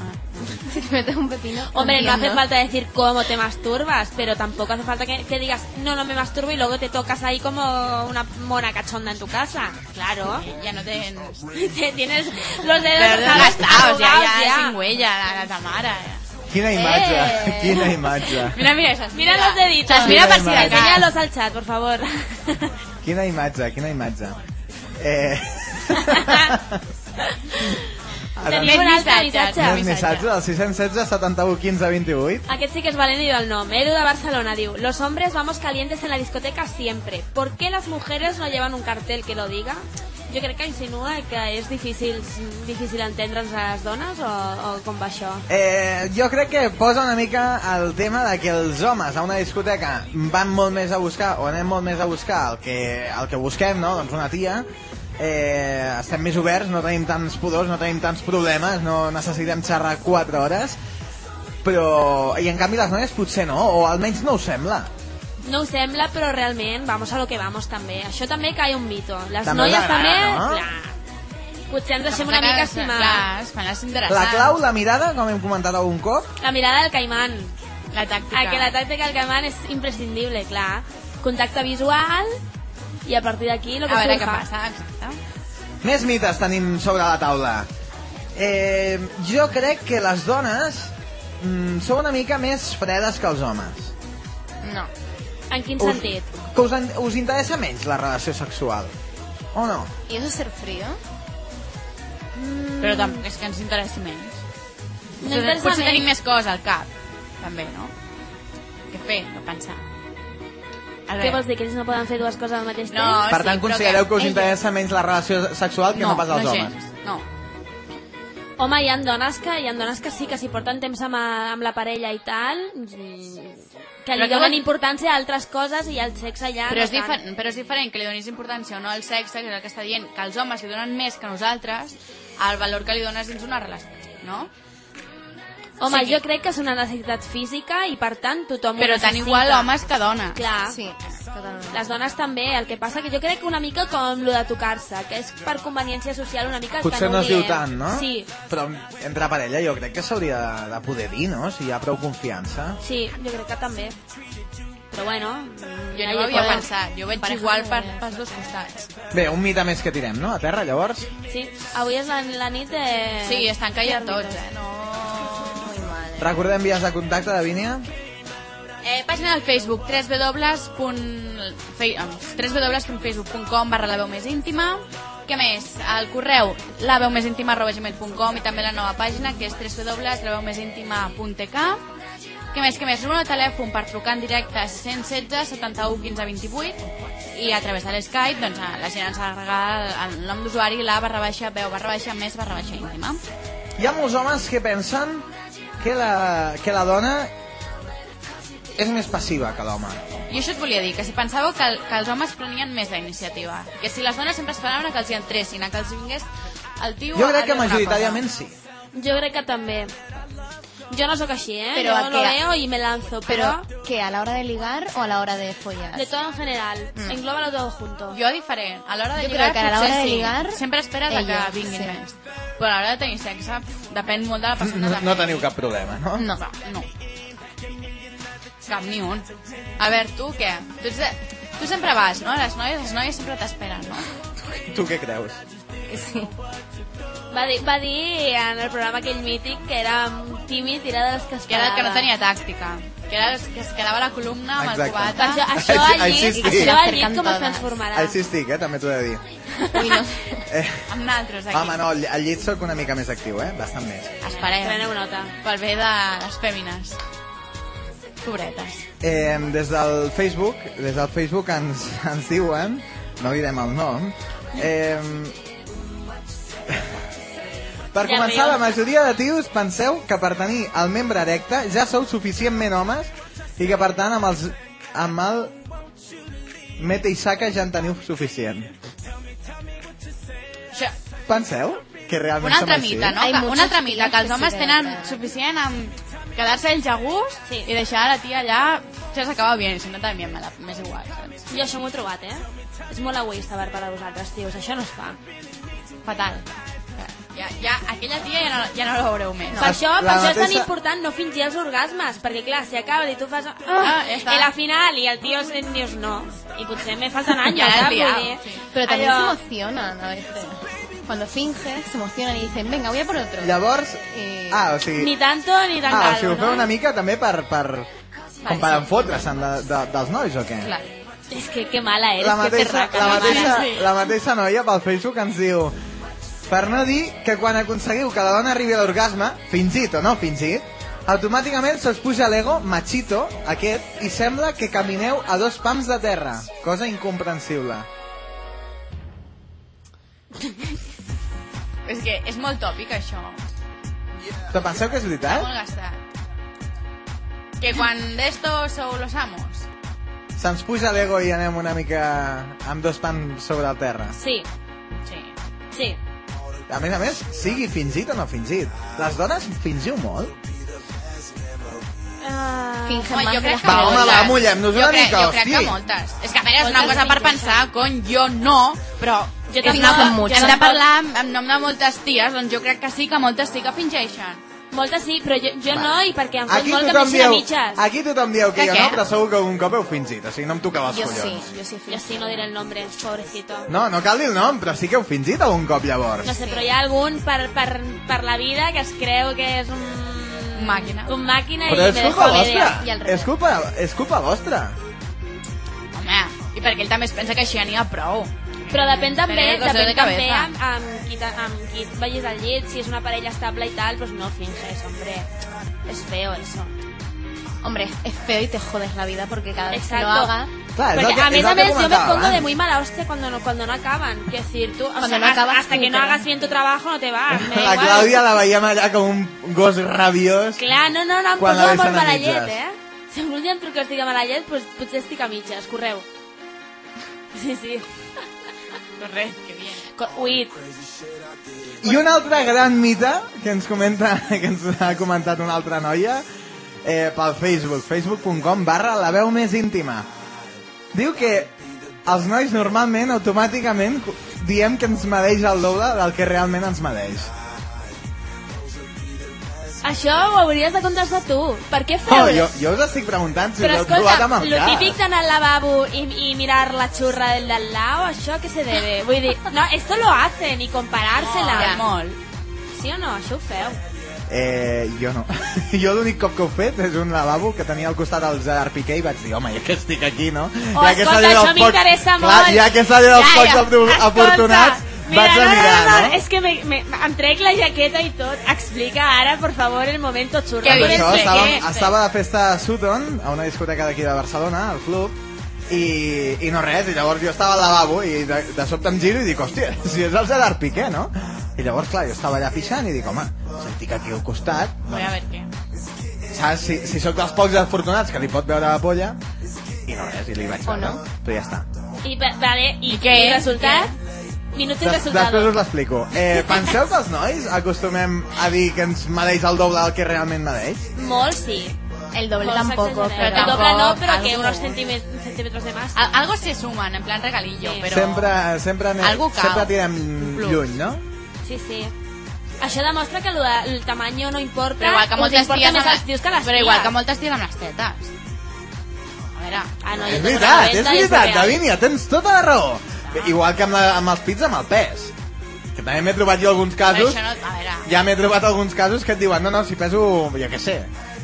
Si te metes un pepino. Hombre, no hace falta decir cómo te masturbas, pero tampoco hace falta que, que digas, no, no me masturbo y luego te tocas ahí como una mona cachonda en tu casa. Claro. Ja no tens... Te- Tienes los dedos gastados, ya. sin huella, la, la ta mare. Quina imatge, Eh. quina imatge. Mira, mira, esas. Mira los deditos. Las mira Mira per si. Enséñalos al chat, por favor. Quina imatge, quina imatge. Eh... Ara, Tenim Més un altre missatges. missatge. més missatges al 616 71 15 28. Aquest sí que es valent i diu el nom. Edu de Barcelona diu, los hombres vamos calientes en la discoteca siempre. ¿Por qué las mujeres no llevan un cartel que lo diga? Jo crec que insinua que és difícil, difícil entendre'ns a les dones o, o com va això? Eh, jo crec que posa una mica el tema de que els homes a una discoteca van molt més a buscar, o anem molt més a buscar el que, el que busquem, no? Doncs una tia, eh, estem més oberts, no tenim tants pudors, no tenim tants problemes, no necessitem xerrar 4 hores, però... I en canvi les noies potser no, o almenys no ho sembla. No ho sembla, però realment vamos a lo que vamos també. Això també cai un mito. Les També noies agrada, també, no? clar. Potser ens deixem una mica estimar. Clar, es fan les interessants. La clau, la mirada, com hem comentat algun cop, La mirada del caimán. La tàctica. Que la tàctica del caimán és imprescindible, clar. Contacte visual i a partir d'aquí lo que A veure què passa, exacte. Més mites tenim sobre la taula. Eh, jo crec que les dones mm, són una mica més fredes que els homes. No. En quin Us, sentit? que us, en- us interessa menys la relació sexual, o no? ¿Y eso es ser frío? Però tampoc és que ens interessi menys. No Potser- interessa Potser menys. tenim més coses al cap, també, no? Què fer, no pensar. A Què vols dir, que ells no poden fer dues coses al mateix No, temps? per sí, tant, però considereu que us ella- interessa menys la relació sexual que no, pas als no homes. gens, No, Home, hi ha dones que, hi ha dones que sí, que si porten temps amb, amb la parella i tal, mm, que li donen importància a altres coses i al sexe ja però no és, tant. diferent, però és diferent que li donis importància o no al sexe, que és el que està dient, que els homes li donen més que nosaltres al valor que li dones dins una relació, no? Home, Sí jo crec que és una necessitat física i per tant tothom ho Però tan necessita. igual homes que dones. Clar, Sí, les dones també, el que passa que jo crec que una mica com lo de tocar-se, que és per conveniència social una mica Potser que no ho es diu tant, no? Sí, Però entre parella jo crec que s'hauria de, de poder dir, no? Si hi ha prou confiança. sí, jo crec que també. Però bueno, Jo no ho havia pensat, jo veig Pareja igual no per, pels dos costats. Bé, un mite més que tirem, no? A terra, llavors? Sí, avui és la, la nit de... Sí, estan caient tots, eh? No... Eh. Recordem vies de contacte, Davínia? Eh, pàgina del Facebook, www.facebook.com barra la veu més íntima. Què més? El correu, la veu més íntima arroba gmail.com i també la nova pàgina que és www.laveumesintima.tk Què més, què més? Número de telèfon per trucar en directe 116 71 15 28 i a través de l'Skype doncs, la gent ens ha regalat el nom d'usuari la barra baixa veu barra baixa més barra baixa íntima. Hi ha molts homes que pensen que la, que la dona és més passiva que l'home. Jo això et volia dir, que si pensàveu que, el, que els homes prenien més la iniciativa, que si les dones sempre esperaven a que els hi entressin, a que els vingués el tio... Jo crec que majoritàriament sí. Jo crec que també. Jo no sóc així, ¿eh? Pero Yo lo veo y me lanzo, pero... Pero, ¿qué? ¿A la hora de ligar o a la hora de follar? De todo en general. Englóbalo todo junto. Jo diferent, a l'hora de Jo lligar crec que a l'hora potser de sí. lligar, Sempre esperes a ella, que vinguin sí. més. Però a l'hora de tenir sexe depèn molt de la persona No, no teniu cap problema, no? No. No, no. Cap ni un. A veure, tu què? Tu, ets de... tu sempre vas, no? Les noies, les noies sempre t'esperen, no? Tu què creus? Sí. Va dir, va dir en el programa aquell mític que era tímid i era de les que Que era el que no tenia tàctica. Que era el que es quedava la columna amb Exacte. el cubata. Per això, això al Així llit, estic. això al llit com es transformarà. Així estic, eh? També t'ho he de dir. Uy, no. Eh, Amb naltros, aquí. home, no, al al llit sóc una mica més actiu, eh? Bastant més. Esperem. Preneu nota. Pel bé de les fèmines. Pobretes. Eh, des del Facebook, des del Facebook ens, ens diuen, no direm el nom, eh, per Ja començar, la majoria de tios penseu que per tenir el membre erecte ja sou suficientment homes i que per tant amb, els, amb el mete i saca ja en teniu suficient. Això, Penseu? que realment Una som així. mita, no? Hay Que, una altra mita, que els homes tenen suficient amb quedar-se ells a gust Sí. i deixar la tia allà, si s'acaba bien, si no també me la, m'és igual, saps? Jo això m'ho he trobat, eh? És molt egoista per part de vosaltres, tios. Això no es fa. Fatal. Ja, ja, aquella tia ja no, ja no la veureu més. per això, per la això és tan mateixa- important no fingir els orgasmes, perquè clar, si acaba i tu fas... Ah, Ah, ja està. I la final, i el tio et dius no. I potser me falten anys, Ja dir, sí. Pero también allò- se emocionan a veces. Cuando finges, se emocionan y dicen, venga, voy a por otro. Llavors... Eh, Ah, o sigui... Ni tanto ni tan Ah, o caldo, sigui, ho feu no? una mica també per... per com per enfotre-se'n de, de, dels nois o què? Claro. És que que mala eres, la que mateixa, perraca. la, que mateixa, mala. la mateixa noia pel Facebook ens diu per no dir que quan aconseguiu que la dona arribi a l'orgasme, fingit o no fingit, automàticament se us puja l'ego machito, aquest, i sembla que camineu a dos pams de terra. Cosa incomprensible. És que és molt tòpic, això. Però penseu que és Està veritat? molt gastat. Que quan d'esto sou los amos. Se'ns puja l'ego i anem una mica amb dos pams sobre el terra. Sí, Sí. sí. A més a més, sigui fingit o no fingit. Les dones fingiu molt? Uh, Home, jo crec las que Va, home, moltes. va, mullem-nos una Jo crec- mica, Jo crec que hosti. moltes. És que a veure, és una Moltes cosa per pensar, cony, jo no, però... Jo hem també de- no, hem de parlar en, en nom de moltes ties, doncs jo crec que sí, que moltes sí que fingeixen. Moltes sí, però jo, jo no, i perquè em fot Aquí molt que dieu, mitges. aquí tothom dieu que Que jo què? no, però segur que algun cop heu fingit, o sigui, no em tocava els Yo collons. sí, yo sí. Jo sí, no diré el nombre, pobrecito. No, no cal dir el nom, però sí que heu fingit algun cop llavors. No sé, però hi ha algun per, per, per la vida que es creu que és un... Un màquina. Un màquina Però i és me culpa vostra, és culpa, és culpa vostra. Home, i perquè ell també es pensa que així ja n'hi ha prou. Però depèn també, depèn de també amb, amb, qui, amb qui et vagis al llit, si és una parella estable i tal, pues no finges, hombre. Es feo eso. Hombre, es feo y te jodes la vida porque cada vez que lo haga... Clar, és el Porque que, a a que més yo me pongo de abans. muy mala hostia cuando no, cuando no acaban. Quiero decir, tú, o Cuando sea, no hasta- acabas hasta que no hagas bien tu trabajo no te vas. me igual. Clàudia la veiem allà com un gos rabiós. Clar, no, no, no, em poso molt a mala llet, eh? Si algun dia em que estic a mala llet, pues, potser estic a mitges, correu. Sí, sí. Correcte, que bien. I un altre gran mite que ens comenta, que ens ha comentat una altra noia eh, pel Facebook, facebook.com barra la veu més íntima. Diu que els nois normalment, automàticament, diem que ens medeix el doble del que realment ens medeix. Això ho hauries de contestar tu. Per què feu? Oh, jo, jo us estic preguntant si Però us heu trobat amb el lo cas. típic d'anar al lavabo i, i mirar la xurra del del lado, això què se debe? Vull dir, no, esto lo hacen i comparársela. Ja, molt. Sí o no? Això ho feu. Eh, jo no. jo l'únic cop que ho he fet és un lavabo que tenia al costat el Gerard Piqué i vaig dir, home, ja que estic aquí, no? Oh, ja que escolta, dit això m'interessa Clar, molt. ja que s'ha dit dels Ja, pocs ja. Mira, vaig a no, mirar, no, no, no? és que me, me, em trec la jaqueta i tot. Explica ara, por favor, el momento xurro. Què Per dius? això Què? estava, Què? estava de festa a Sutton, a una discoteca d'aquí de Barcelona, al club, i, i no res, i llavors jo estava al lavabo i de, de sobte em giro i dic, hòstia, si és el Gerard Piqué, no? I llavors, clar, jo estava allà pixant i dic, home, si estic aquí al costat, Voy a ver què. saps? Si, si sóc dels pocs afortunats que li pot veure la polla, i no res, i li vaig veure, no. però ja està. I, va- vale, i, I què? I resultat? Minut i Des, resultat. després us l'explico. Eh, penseu que els nois acostumem a dir que ens medeix el doble del que realment medeix? Molt sí. El doble Molt tampoco, pero... El doble no, però que algo- unos centímetros, centímetros de más. Al- Algo se suman, en plan regalillo, Sí. però... Sempre, sempre, anem, sempre tirem plus. lluny, no? Sí, sí. Això demostra que el tamaño no importa. Però igual que moltes importa ties més amb els tios que les Però igual que moltes ties amb les tetes. A veure... Ah, no, és veritat, és veritat, real. Davínia, tens tota la raó. Igual que amb, la, amb els pits amb el pes. Que també m'he trobat jo alguns Però casos, això no... A veure... ja m'he trobat alguns casos que et diuen, no, no, si peso, jo què sé,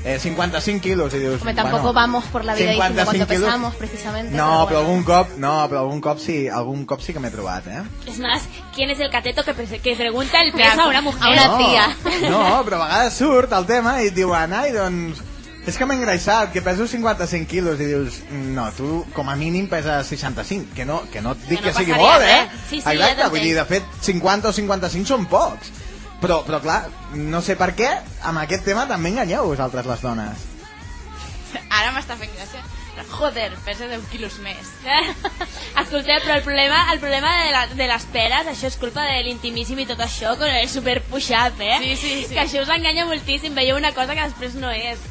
eh, 55 quilos, i dius, Hombre, tampoco vamos por la vida diciendo 55 cuánto quilos. pesamos, precisamente. No, pero però bueno. algun cop, no, però algun cop sí, algun cop sí que m'he trobat, eh? Es más, ¿quién es el cateto que, que pregunta el peso a una mujer? A una no, tia. No, però a vegades surt el tema i et diuen, ai, doncs, és que m'he engreixat, que peso 55 quilos, i dius, no, tu com a mínim peses 65, que no, que no et dic Que que, no sigui passaria molt, eh? res. Sí, sí, ja Exacte, vull t'entenc. dir, de fet, 50 o 55 són pocs. Però, però clar, no sé per què, amb aquest tema també enganyeu vosaltres les dones. Ara m'està fent gràcia Joder, pesa 10 quilos més. Escolteu, però el problema, el problema de, la, de les peres, això és culpa de l'intimíssim i tot això, con el super push-up, eh? Sí, sí, sí. Que això us enganya moltíssim, veieu una cosa que després no és.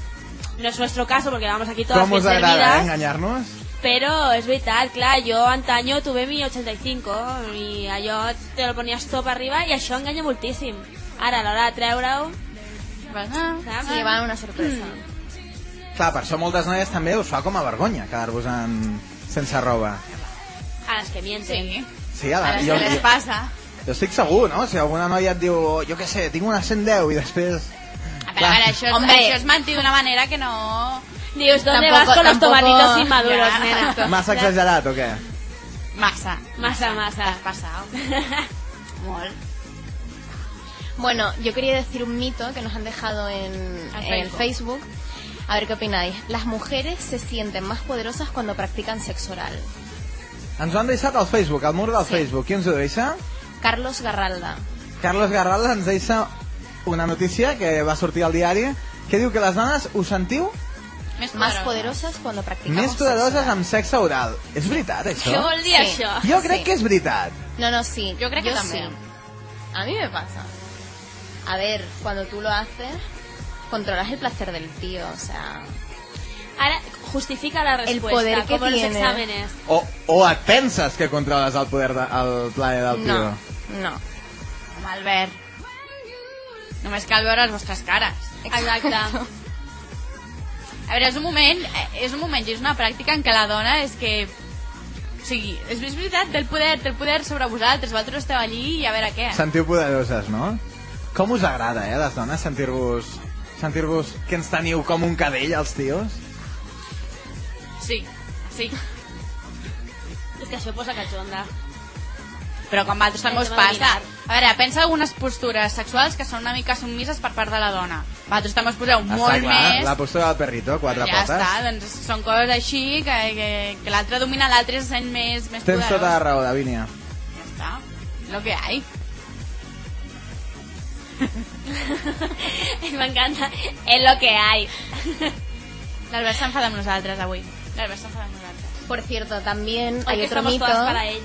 No és nuestro caso, porque vamos aquí todas Com bien us agrada, servidas. enganyar-nos? Pero es verdad, clar, jo antaño tuve mi 85 i allò te lo ponies tot arriba i això enganya moltíssim. Ara, a l'hora de treure-ho... Bueno, saps? Sí, van una sorpresa. Clar, per això moltes noies també us fa com a vergonya quedar-vos en... sense roba. A les que mienten. sí. Sí, a la, Ara jo, què les jo, passa? jo estic segur, no? Si alguna noia et diu, jo què sé, tinc una 110 i després... A veure, a veure això, Hombre. això és mentir d'una manera que no... Dius, ¿dónde Tampoco- vas con los tampoco- tomatitos inmaduros, Ya. nena? Massa exagerat o què? Massa. Massa, massa. T'has passat. Molt. Bueno, yo quería decir un mito que nos han dejado en, en Facebook. A ver qué opináis. Las mujeres se sienten más poderosas cuando practican sexo oral. Ens ho han deixat al Facebook, al mur del Facebook. Qui ens ho deixa? Carlos Garralda. Carlos Garralda ens deixa una notícia que va sortir al diari que diu que les dones us sentiu Més Más poderosa. poderosas cuando practicamos més poderoses amb sexe oral. És veritat, això? Què vol dir Sí. això? Jo crec Sí. que és veritat. No, no, sí. Yo creo que sí. también. A mí me pasa. A ver, cuando tú lo haces, controlas el placer del tío, o sea... Ara justifica la respuesta, poder que como los tiene. exámenes. O, o et penses que controles el poder de, el plaer del tio. No, no. Albert. Només cal veure les vostres cares. Exacte. A veure, és un moment, és un moment i és una pràctica en què la dona és que... O sigui, és, és veritat, té el poder, té el poder sobre vosaltres, vosaltres esteu allí i a veure què. Sentiu poderoses, no? Com us agrada, eh, les dones, sentir-vos sentir-vos que ens teniu com un cadell, els tios? Sí, sí. És que això posa catxonda. Però com altres també us passa. A veure, pensa algunes postures sexuals que són una mica submises per part de la dona. Vosaltres també us poseu Està molt clar, més. la postura del perrito, quatre ja potes. està, doncs són coses així que, que, que l'altre domina l'altre se sent més, més Tens poderós. tota la raó, Davínia. Ja està, lo que hay. M'encanta. Es lo que hay. L'Albert s'enfada amb nosaltres avui. L'Albert s'enfada amb nosaltres. Por cierto, también Hoy hay que otro estamos mito. todas para él.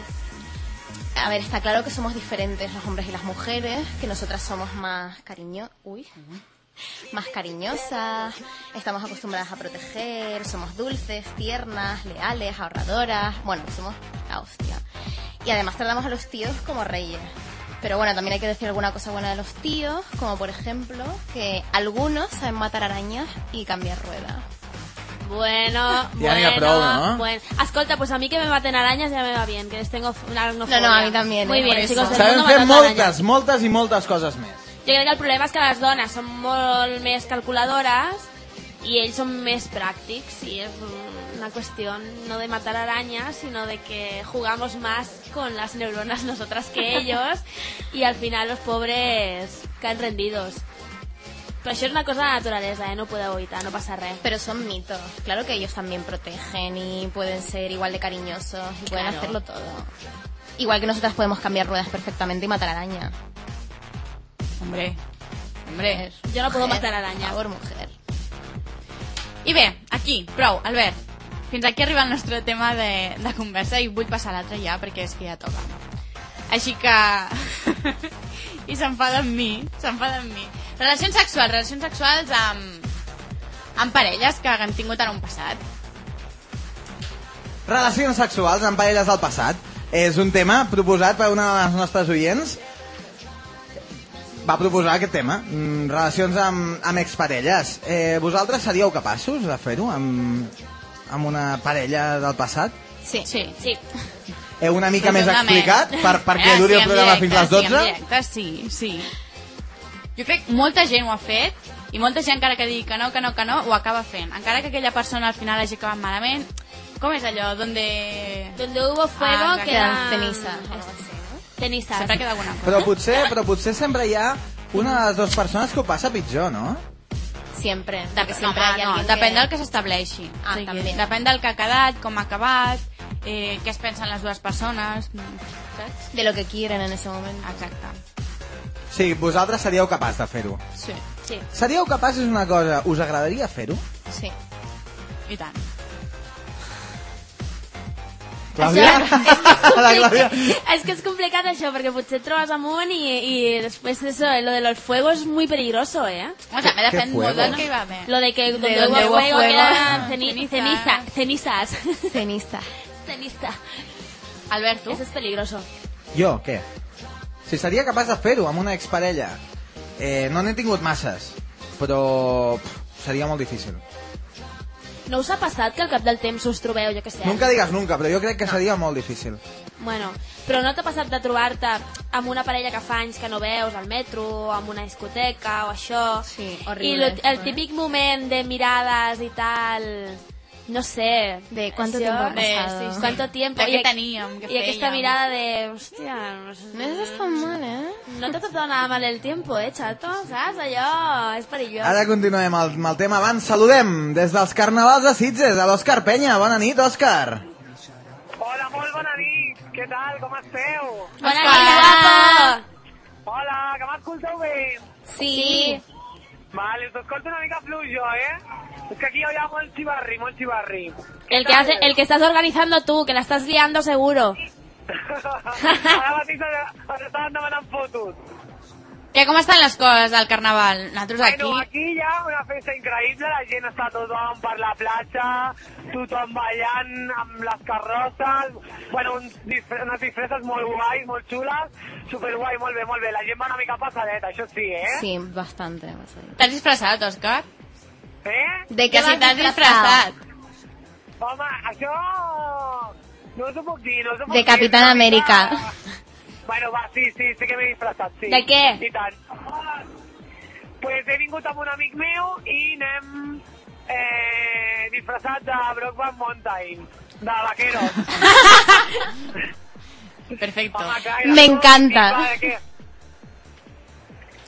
A ver, está claro que somos diferentes los hombres y las mujeres, que nosotras somos más cariño... Uy. Más cariñosas, estamos acostumbradas a proteger, somos dulces, tiernas, leales, ahorradoras. Bueno, somos la hostia. Y además tratamos a los tíos como reyes. Pero bueno, también hay que decir alguna cosa buena de los tíos, como por ejemplo que algunos saben matar arañas y cambiar ruedas. Bueno, Ja bueno, prou, no? bueno. Escolta, pues a mí que me maten arañas ya me va bien, que les tengo una aracnofobia. No, no, a mí también, Muy eh, bien, chicos Sabem fer moltes, arañas. moltes i moltes coses més. Jo crec que el problema és que les dones són molt més calculadores i ells són més pràctics y es una cuestión no de matar arañas, sino de que jugamos más con las neuronas nosotras que ellos y al final los pobres caen rendidos. Però això és una cosa de naturalesa, eh? no podeu evitar, no passa res. Pero son mitos. Claro que ellos también protegen y pueden ser igual de cariñosos y pueden Claro. hacerlo todo. Igual que nosotras podemos cambiar ruedas perfectamente y matar arañas. Hombre, hombre. Jo no puedo matar Por arañas. favor, mujer. I bé, aquí, prou, Albert. Fins aquí arriba el nostre tema de, de conversa i vull passar a l'altre ja perquè és que ja toca. Així que... I s'enfada amb mi, s'enfada amb mi. Relacions sexuals, relacions sexuals amb, amb parelles que han tingut en un passat. Relacions sexuals amb parelles del passat. És un tema proposat per una de les nostres oients. Va proposar aquest tema, mm, relacions amb, amb exparelles. Eh, vosaltres seríeu capaços de fer-ho amb, amb una parella del passat? Sí. Sí. Sí. Heu una mica més explicat per, perquè Eh, duri sí, el programa fins a les 12? Sí, en directe, sí, sí. Jo crec que molta gent ho ha fet i molta gent encara que digui que no, que no, que no, ho acaba fent. Encara que aquella persona al final hagi acabat malament, com és allò? Donde... Donde hubo fuego Ah, queda... ¿no? Cenizas. Sempre queda alguna cosa. Però potser, però potser sempre hi ha una de les dues persones que ho passa pitjor, no? Siempre. Dep siempre no, no, alguien depèn que... del que s'estableixi. Ah, també. Depèn del que ha quedat, com ha acabat, eh, què es pensen les dues persones, saps? De lo que quieren en ese momento. Exacte. Sí, vosaltres seríeu capaç de fer-ho. Sí. Sí. Seríeu capaços una cosa, us agradaria fer-ho? Sí. I tant. Clàudia? La Clàudia. Es que es complicat això, perquè potser et trobes amunt i, i después eso, lo de los fuegos es muy peligroso, ¿eh? Home, també depèn fuego? molt que hi va haver. Lo de que donde donde hubo fuego fuego. quedan ceni- Ceniza. ceniza, cenizas. Cenista. Ceniza. Albert, tu? Eso es peligroso. Jo, què? Si seria capaç de fer-ho amb una exparella. Eh, no n'he tingut masses, però pff, seria molt difícil. No us ha passat que al cap del temps us trobeu, jo que sé... Nunca digues nunca, però jo crec que seria molt difícil. Bueno, però no t'ha passat de trobar-te amb una parella que fa anys que no veus al metro, o amb una discoteca o això... Sí, I horrible. lo, el típic moment de mirades i tal... No sé... De ¿cuánto això- tiempo ha de- pasado? sí, sí. ¿Cuánto tiempo? De què teníem, què I aquesta fèiem. mirada de... Hòstia... No, sé, No es tan mal, ¿eh? no te trata nada mal el tiempo, eh, chato? Saps? Allò és perillós. Ara continuem amb el, amb el tema. Abans saludem des dels Carnavals de Sitges a l'Òscar Penya. Bona nit, Òscar. Hola, molt bona nit. Què tal? Com esteu? Bona nit, guapo! Hola, que m'escolteu bé? Sí. Vale, us escolto una mica fluix jo, eh? És que aquí hi ha molt xivarri, molt xivarri. El que, hace, el que estás organizando tú, que la estás liando seguro. Ara mateix ens estaven demanant fotos. Què, com estan les coses del carnaval? Nosaltres aquí... Bueno, aquí hi ha una festa increïble, la gent està tothom per la platja, tothom ballant amb les carrosses, bueno, uns unes disfresses molt guais, molt xules, superguai, molt bé, molt bé. La gent va una mica passadeta, això sí, eh? Sí, bastante. bastante. T'has disfressat, Òscar? Eh? ¿De qué si t'has disfrazado? disfressat. Home, això... No us ho puc dir, no us ho puc De dir. Capitán Una mica- América. Bueno, va, sí, sí, sí que m'he disfressat, sí. De què? I tant. Pues he vingut amb un amic meu i anem eh, disfressats de Brockback Mountain, de vaqueros. Perfecto. Me encanta.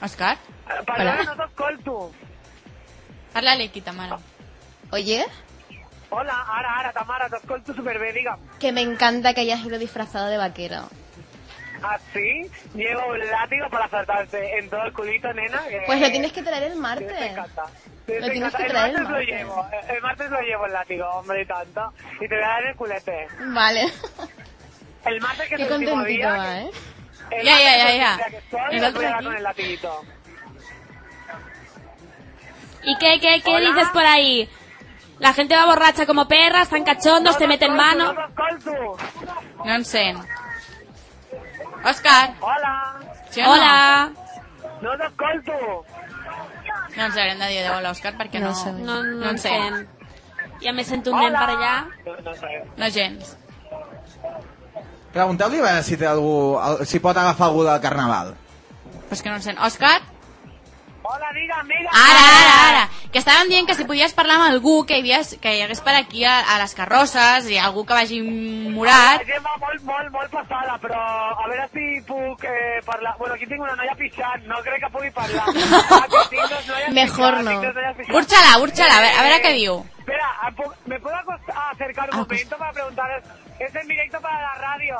Òscar, Eh, Perdona, no t'escolto. parla-li aquí, ta mare. Oye, Hola, ara, ara, Tamara, t'escolto superbé, digue'm. que me encanta que hayas ido disfrazado de vaquero. ¿Así? Llevo un látigo para saltarte en todo el culito, nena. que- Pues lo tienes que traer el Sí, me martes. encanta. Sí, Lo me tienes encanta. que el traer el martes lo martes. llevo. El martes lo llevo el látigo, hombre, y tanto. Y te voy a dar el culete. Vale. El martes que Qué es el último día. va, ¿eh? El Ya, martes ya, ya, el ya. que estoy, el voy a dar con el latiguito. ¿Y qué, qué, qué Hola. dices por ahí? La gente va borracha como perras, están cachondos, te meten mano. No t'escolto. Òscar, Hola. sí no? Hola. No t'escolto. No ens haurem de dir adéu a l'Òscar perquè no... No sé. No, no, No en sent. sent. Ja me sento un nen per allà. No, no sé. No gens. Pregunteu-li a veure si, té algú, si pot agafar algú del Carnaval. Però és que no en sent. Òscar? Hola, digue'm, digue'm. Ara, ara, ara. Que estàvem dient que si podies parlar amb algú que hi, havies, que hi hagués per aquí a, a les carrosses i algú que vagi La morat. gent va molt, molt, molt passada, però a veure si puc eh, parlar. Bueno, aquí tinc una noia pixant, no crec que pugui parlar. Noies Mejor no. Úrxala, úrxala, a veure, a veure què diu. Espera, ¿a po- ¿me puedo acost- acercar un Ah, momento para preguntaros? Es en directo para la radio.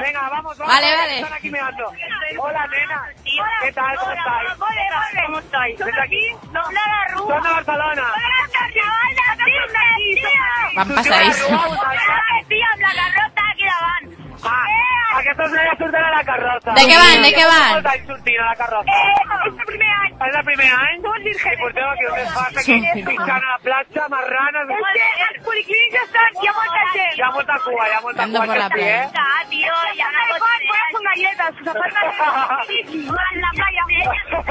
Venga, vamos, vamos. Vale, vale. Están aquí mirando. Hola, nena. ¿Qué tal? ¿Cómo estáis? ¿Cómo estáis? ¿Desde aquí? No, la rua. Son de Barcelona. carnaval de! Van la aquí davant. Ah, aquestes noies surten a la carrossa. De què van, de què van? Quants anys sortint a la carrossa? Eh, és el primer any. És el primer any? I porteu aquí pixant a la platja, marranes... És que els policlínics estan, hi ha molta gent. Hi ha molta cua, hi ha molta Hem de cua, por la això sí, eh? Tio, hi ha una cosa... Pues con galletas, se faltan en la playa.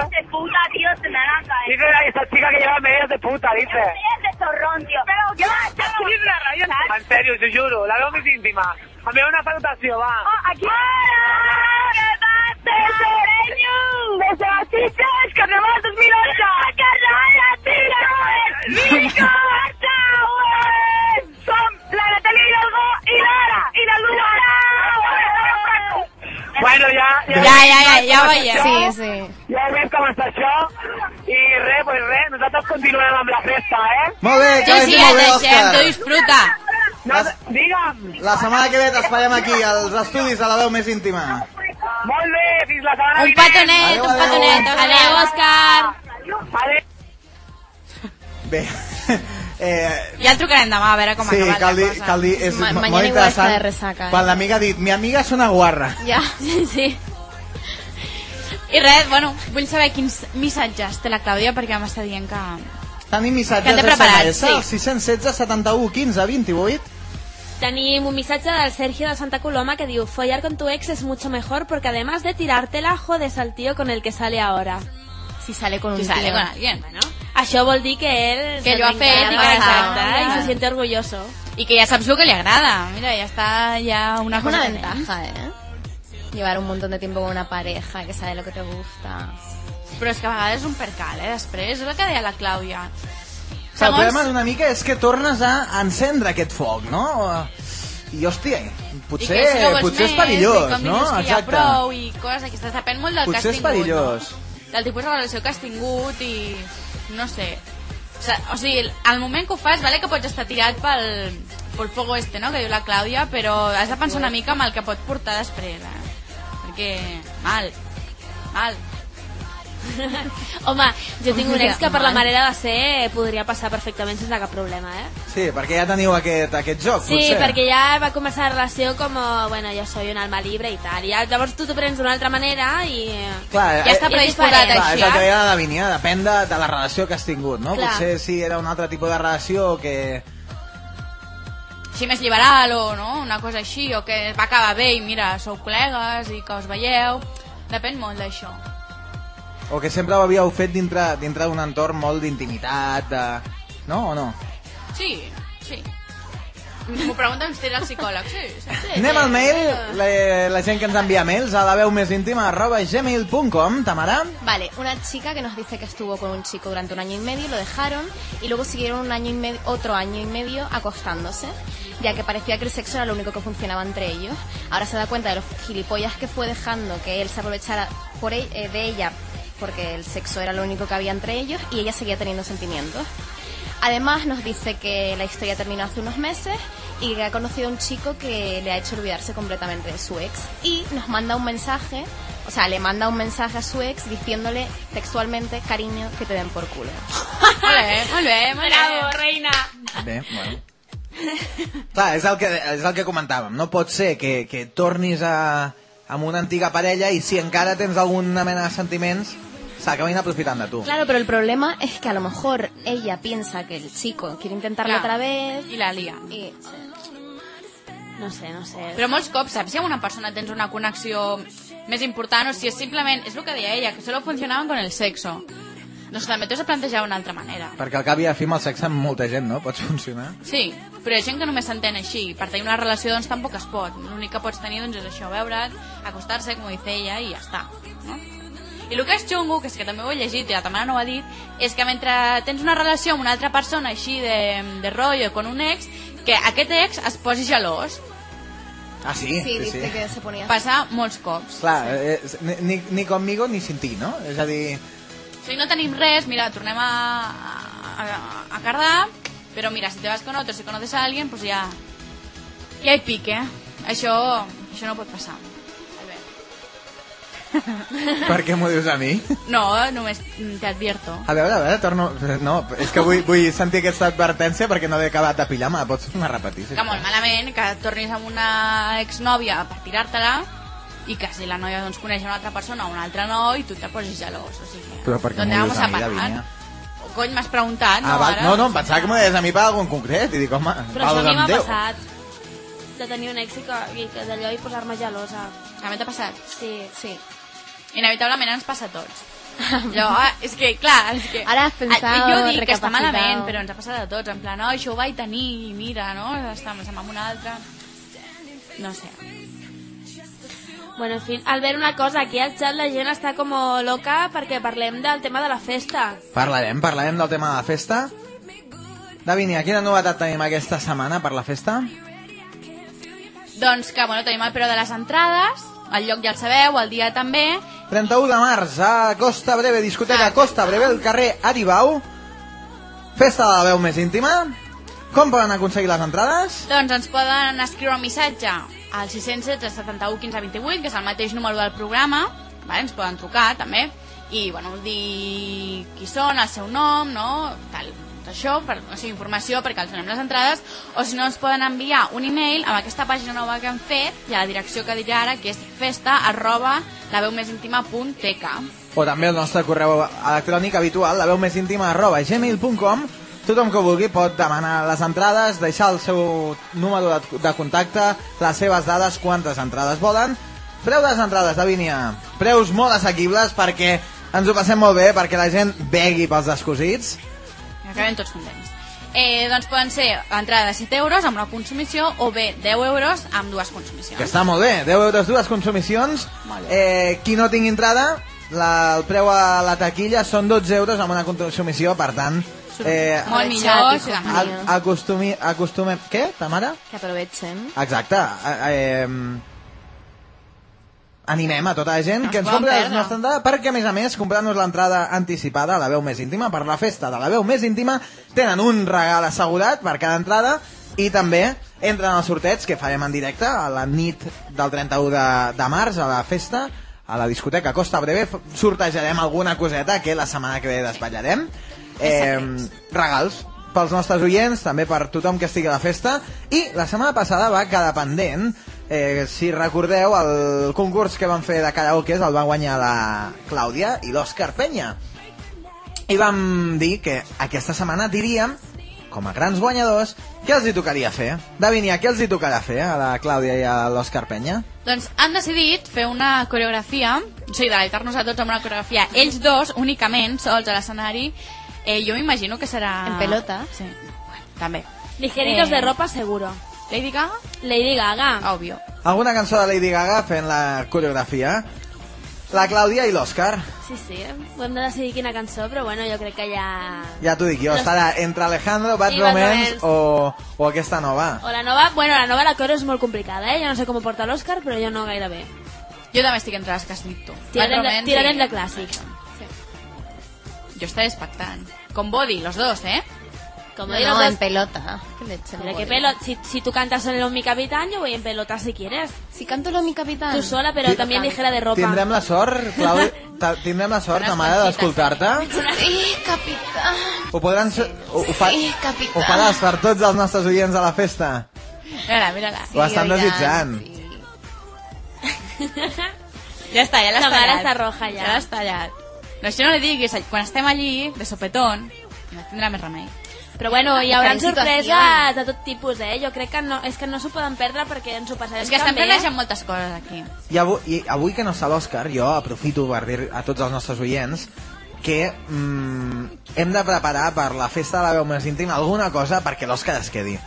De puta, tío, se me a caer. Dice esa chica que lleva medias de puta, dice. Es de zorrón, tío. Pero, ¿qué va? Estás subiendo la radio, En serio, te juro, la veo. Envia una salutació, va. Ah, aquí. ¡Hola! ¿Qué pasa, sureño? Desde las Sitges, Carnaval 2008. ¡Carnaval latino! ¡Mico Som la Natalia Hidalgo y Lara y la Luna. Bueno, ja... Ja, ja, ja, ja ho veiem. Sí, sí. Ja heu vist com està això. I res, pues res, nosaltres continuem amb la festa, eh? Molt bé, que Sí, vagi sí, molt et bé, deixem, tu Òscar. disfruta. No, digue'm. La setmana que ve t'esperem aquí, als estudis de la veu més íntima. Molt bé, fins la setmana Un petonet, un petonet. Adéu, Òscar. Adéu. Bé, Eh, Ja el trucarem demà a veure com sí, ha acabat cal dir, la cosa. cal dir, és Ma- molt interessant. de resaca, eh? Quan l'amiga ha dit, mi amiga és una guarra. Ja. Sí, sí. I res, bueno, vull saber quins missatges té la Clàudia perquè m'està dient que... Tenim missatges de SMS, sí. 616 71 15 28. Tenim un missatge del Sergio de Santa Coloma que diu Follar con tu ex es mucho mejor porque además de tirártela, jodes al tío con el que sale ahora. Si sale con un Si sale tío. con alguien. Bueno, això vol dir que él... Que lo ha fet i que exacte, ja. se siente orgulloso. I que ja saps el que li agrada. Mira, ja està ja una Es cosa una ventaja, ¿eh? Llevar un montón de tiempo con una pareja que sabe lo que te gusta. Però és que a vegades és un percal, eh, després. És el que deia la Clàudia. Segons... El problema d'una mica és que tornes a encendre aquest foc, no? I, hòstia, potser, I si no potser és més, perillós, i no? hi ha prou i coses aquestes. Depèn molt del Potser que has és tingut, perillós. no? Del tipus de relació que has tingut i... No sé. O, sea, o sigui, al moment que ho fas, vale que pots estar tirat pel, pel fuego este, no?, que diu la Clàudia, però has de pensar una mica en el que pot portar després, eh? Perquè... Mal. Mal. Home, jo tinc un ex que per la manera de ser podria passar perfectament sense cap problema, eh? Sí, perquè ja teniu aquest, aquest joc, Sí, potser. perquè ja va començar la relació com, bueno, jo soy un alma libre i tal. I llavors tu t'ho prens d'una altra manera i... Clar, Ja està eh, predisposat diferent. Clar, així. és el que deia la Davinia, depèn de, de la relació que has tingut, no? Clar. Potser si era un altre tipus de relació que... així més liberal o no? una cosa així, o que va acabar bé i mira, sou col·legues i que us veieu, depèn molt d'això. O que sempre ho havíeu fet dintre, dintre d'un entorn molt d'intimitat, de... no o no? Sí, sí. M'ho pregunten si era el psicòleg. Sí, sí. sí. Anem al mail, la, la gent que ens envia mails a la veu més íntima arroba gmail.com, Tamara. Vale, una chica que nos dice que estuvo con un chico durante un año y medio, lo dejaron y luego siguieron un año y medio, otro año y medio acostándose, ya que parecía que el sexo era lo único que funcionaba entre ellos. Ahora se da cuenta de los gilipollas que fue dejando que él se aprovechara por e- eh, de ella porque el sexo era lo único que había entre ellos y ella seguía teniendo sentimientos. Además nos dice que la historia terminó hace unos meses y que ha conocido a un chico que le ha hecho olvidarse completamente de su ex y nos manda un mensaje, o sea, le manda un mensaje a su ex diciéndole textualmente, cariño, que te den por culo. Bé, molt Bravo, reina! Bé, bueno. Clar, és el que, és el que comentàvem. No pot ser que, que tornis a, amb una antiga parella i si encara tens alguna mena de sentiments, s'acabin aprofitant de tu. Claro, pero el problema es que a lo mejor ella piensa que el chico quiere intentarlo Clar. otra vez I la lia. y... No sé, no sé. Però molts cops saps si amb una persona tens una connexió més important o si és simplement, és el que deia ella, que solo funcionaven con el sexo. Doncs també t'ho has de plantejar d'una altra manera. Perquè al cap i a fi amb el sexe amb molta gent, no? Pots funcionar. Sí, però hi ha gent que només s'entén així. Per tenir una relació doncs tampoc es pot. L'únic que pots tenir doncs, és això, veure't, acostar-se, com dice ella, i ja està. No? I el que és xungo, que és que també ho he llegit i la Tamara no ho ha dit, és que mentre tens una relació amb una altra persona així de, de rotllo con un ex, que aquest ex es posi gelós. Ah, sí? Sí, dice que se ponía... Passa molts cops. Clar, eh, ni, ni conmigo ni sin ti, no? És a dir, Si no tenim res, mira, tornem a, a, a cardar, però mira, si te vas con otro, si conoces a alguien, pues ya, ya hay pique. Això, això no pot passar. Per què m'ho dius a mi? No, només t'advierto. A veure, a veure, torno... No, és que vull, vull sentir aquesta advertència perquè no he acabat de pillar, me la pots tornar a repetir, Que molt malament que tornis amb una exnòvia per tirar-te-la i que si la noia doncs, coneix una altra persona o un altre noi, tu te posis gelós. O sigui, Però per què ¿dónde m'ho vamos dius a a mi, parar? Davinia? Cony, m'has preguntat, no? Ah, va, ara? no, no, em pensava que m'ho deies a mi per algun concret. I dic, home, Però això a mi m'ha Déu. passat de tenir un ex i que, que d'allò i posar-me gelosa. A mi t'ha passat? Sí. Sí. Inevitablement ens passa a tots. Jo, ah, és que, clar, és que... Ara has pensado, Ah, Jo dic que està malament, però ens ha passat a tots. En plan, oh, això ho vaig tenir, i mira, no? Estem amb una altra... No sé. Bueno, en fi, al veure una cosa, aquí al xat la gent està com loca perquè parlem del tema de la festa. Parlarem, parlarem del tema de la festa. Davinia, quina novetat tenim aquesta setmana per la festa? Doncs que, bueno, tenim el preu de les entrades, el lloc ja el sabeu, el dia també, 31 de març a Costa Breve, discoteca Costa Breve, al carrer Aribau. Festa de la veu més íntima. Com poden aconseguir les entrades? doncs ens poden escriure un missatge al 616 71 15 28, que és el mateix número del programa, vale? ens poden trucar també, i bueno, dir qui són, el seu nom, no? Tal. Doncs això, per, o sigui, informació perquè els donem les entrades, o si no ens poden enviar un e-mail amb aquesta pàgina nova que han fet i a la direcció que diré ara, que és festa arroba laveumésíntima.tk. O també el nostre correu electrònic habitual, la veu més íntima arroba gmail.com Tothom que vulgui pot demanar les entrades, deixar el seu número de, de contacte, les seves dades, quantes entrades volen. Preu de les entrades, Davínia. Preus molt assequibles perquè ens ho passem molt bé, perquè la gent begui pels descosits. Acabem tots contents. Eh, doncs poden ser entrada de 7 euros amb una consumició o bé 10 euros amb dues consumicions. Que està molt bé, 10 euros dues consumicions. Eh, qui no tingui entrada, la, el preu a la taquilla són 12 euros amb una consumició, per tant... Eh, Molt millor, si demà. a- acostumi, acostumem... Què, ta mare? Que aprovechen. Exacte. Eh, eh, animem a tota la gent que ens compri la nostra entrada perquè, a més a més, comprant-nos l'entrada anticipada a la veu més íntima per la festa de la veu més íntima tenen un regal assegurat per cada entrada. I també entren als sorteig que farem en directe a la nit del 31 de, de març a la festa a la discoteca Costa Breve. Sortejarem alguna coseta que la setmana que ve despatllarem eh, regals pels nostres oients, també per tothom que estigui a la festa. I la setmana passada va quedar pendent eh, si recordeu el concurs que van fer de karaoke el va guanyar la Clàudia i l'Òscar Penya i vam dir que aquesta setmana diríem com a grans guanyadors, què els hi tocaria fer? Davinia, què els hi tocarà fer a la Clàudia i a l'Òscar Penya? Doncs han decidit fer una coreografia, o sigui, deleitar-nos a tots amb una coreografia, ells dos, únicament, sols a l'escenari, eh, jo m'imagino que serà... En pelota. Sí, bueno, també. Ligeritos Eh. de ropa, seguro. Lady Gaga? Lady Gaga. Obvio. Alguna cançó de Lady Gaga fent la coreografia? La Clàudia i l'Òscar. Sí, sí, ho hem de decidir quina cançó, però bueno, jo crec que ja... Ja t'ho dic jo, No estarà entre Alejandro, Bad I Bad Romance o, o aquesta nova. O la nova, bueno, la nova la coro és molt complicada, eh? Jo no sé com ho porta l'Òscar, però jo no gaire bé. Jo també estic entre les que has dit tu. Tirarem, de, tirarem i- de clàssic. Jo estaré expectant. Con Body, los dos, ¿eh? Como No, digo, no, en pelota. Pero qué voy. pelo, si, si tú cantas en el Mi Capitán, yo voy en pelota si quieres. Si canto lo mi capitán. Tú sola, pero Sí. también ligera de ropa. Tindrem la sort, ta- tindrem la sort, mare, d'escoltar-te. Sí, capitán. Ho podran... ser- Ho, ho, fa, Sí, capità. ho faràs per tots els nostres oients a la festa. Mira-la, mira-la. Ho estan oigan, desitjant. sí. Ja està, ja l'has La mare tallat. està roja, ja. Ja l'has tallat. No, això no li diguis, quan estem allí, de sopetón, no tindrà més remei. Però bueno, hi haurà sorpreses de tot tipus, eh? Jo crec que no, és que no s'ho poden perdre perquè ens ho passarem És que estem planejant moltes coses aquí. I avui, I avui que no està l'Òscar, jo aprofito per dir a tots els nostres oients que mm, hem de preparar per la festa de la veu més íntima alguna cosa perquè l'Òscar es quedi.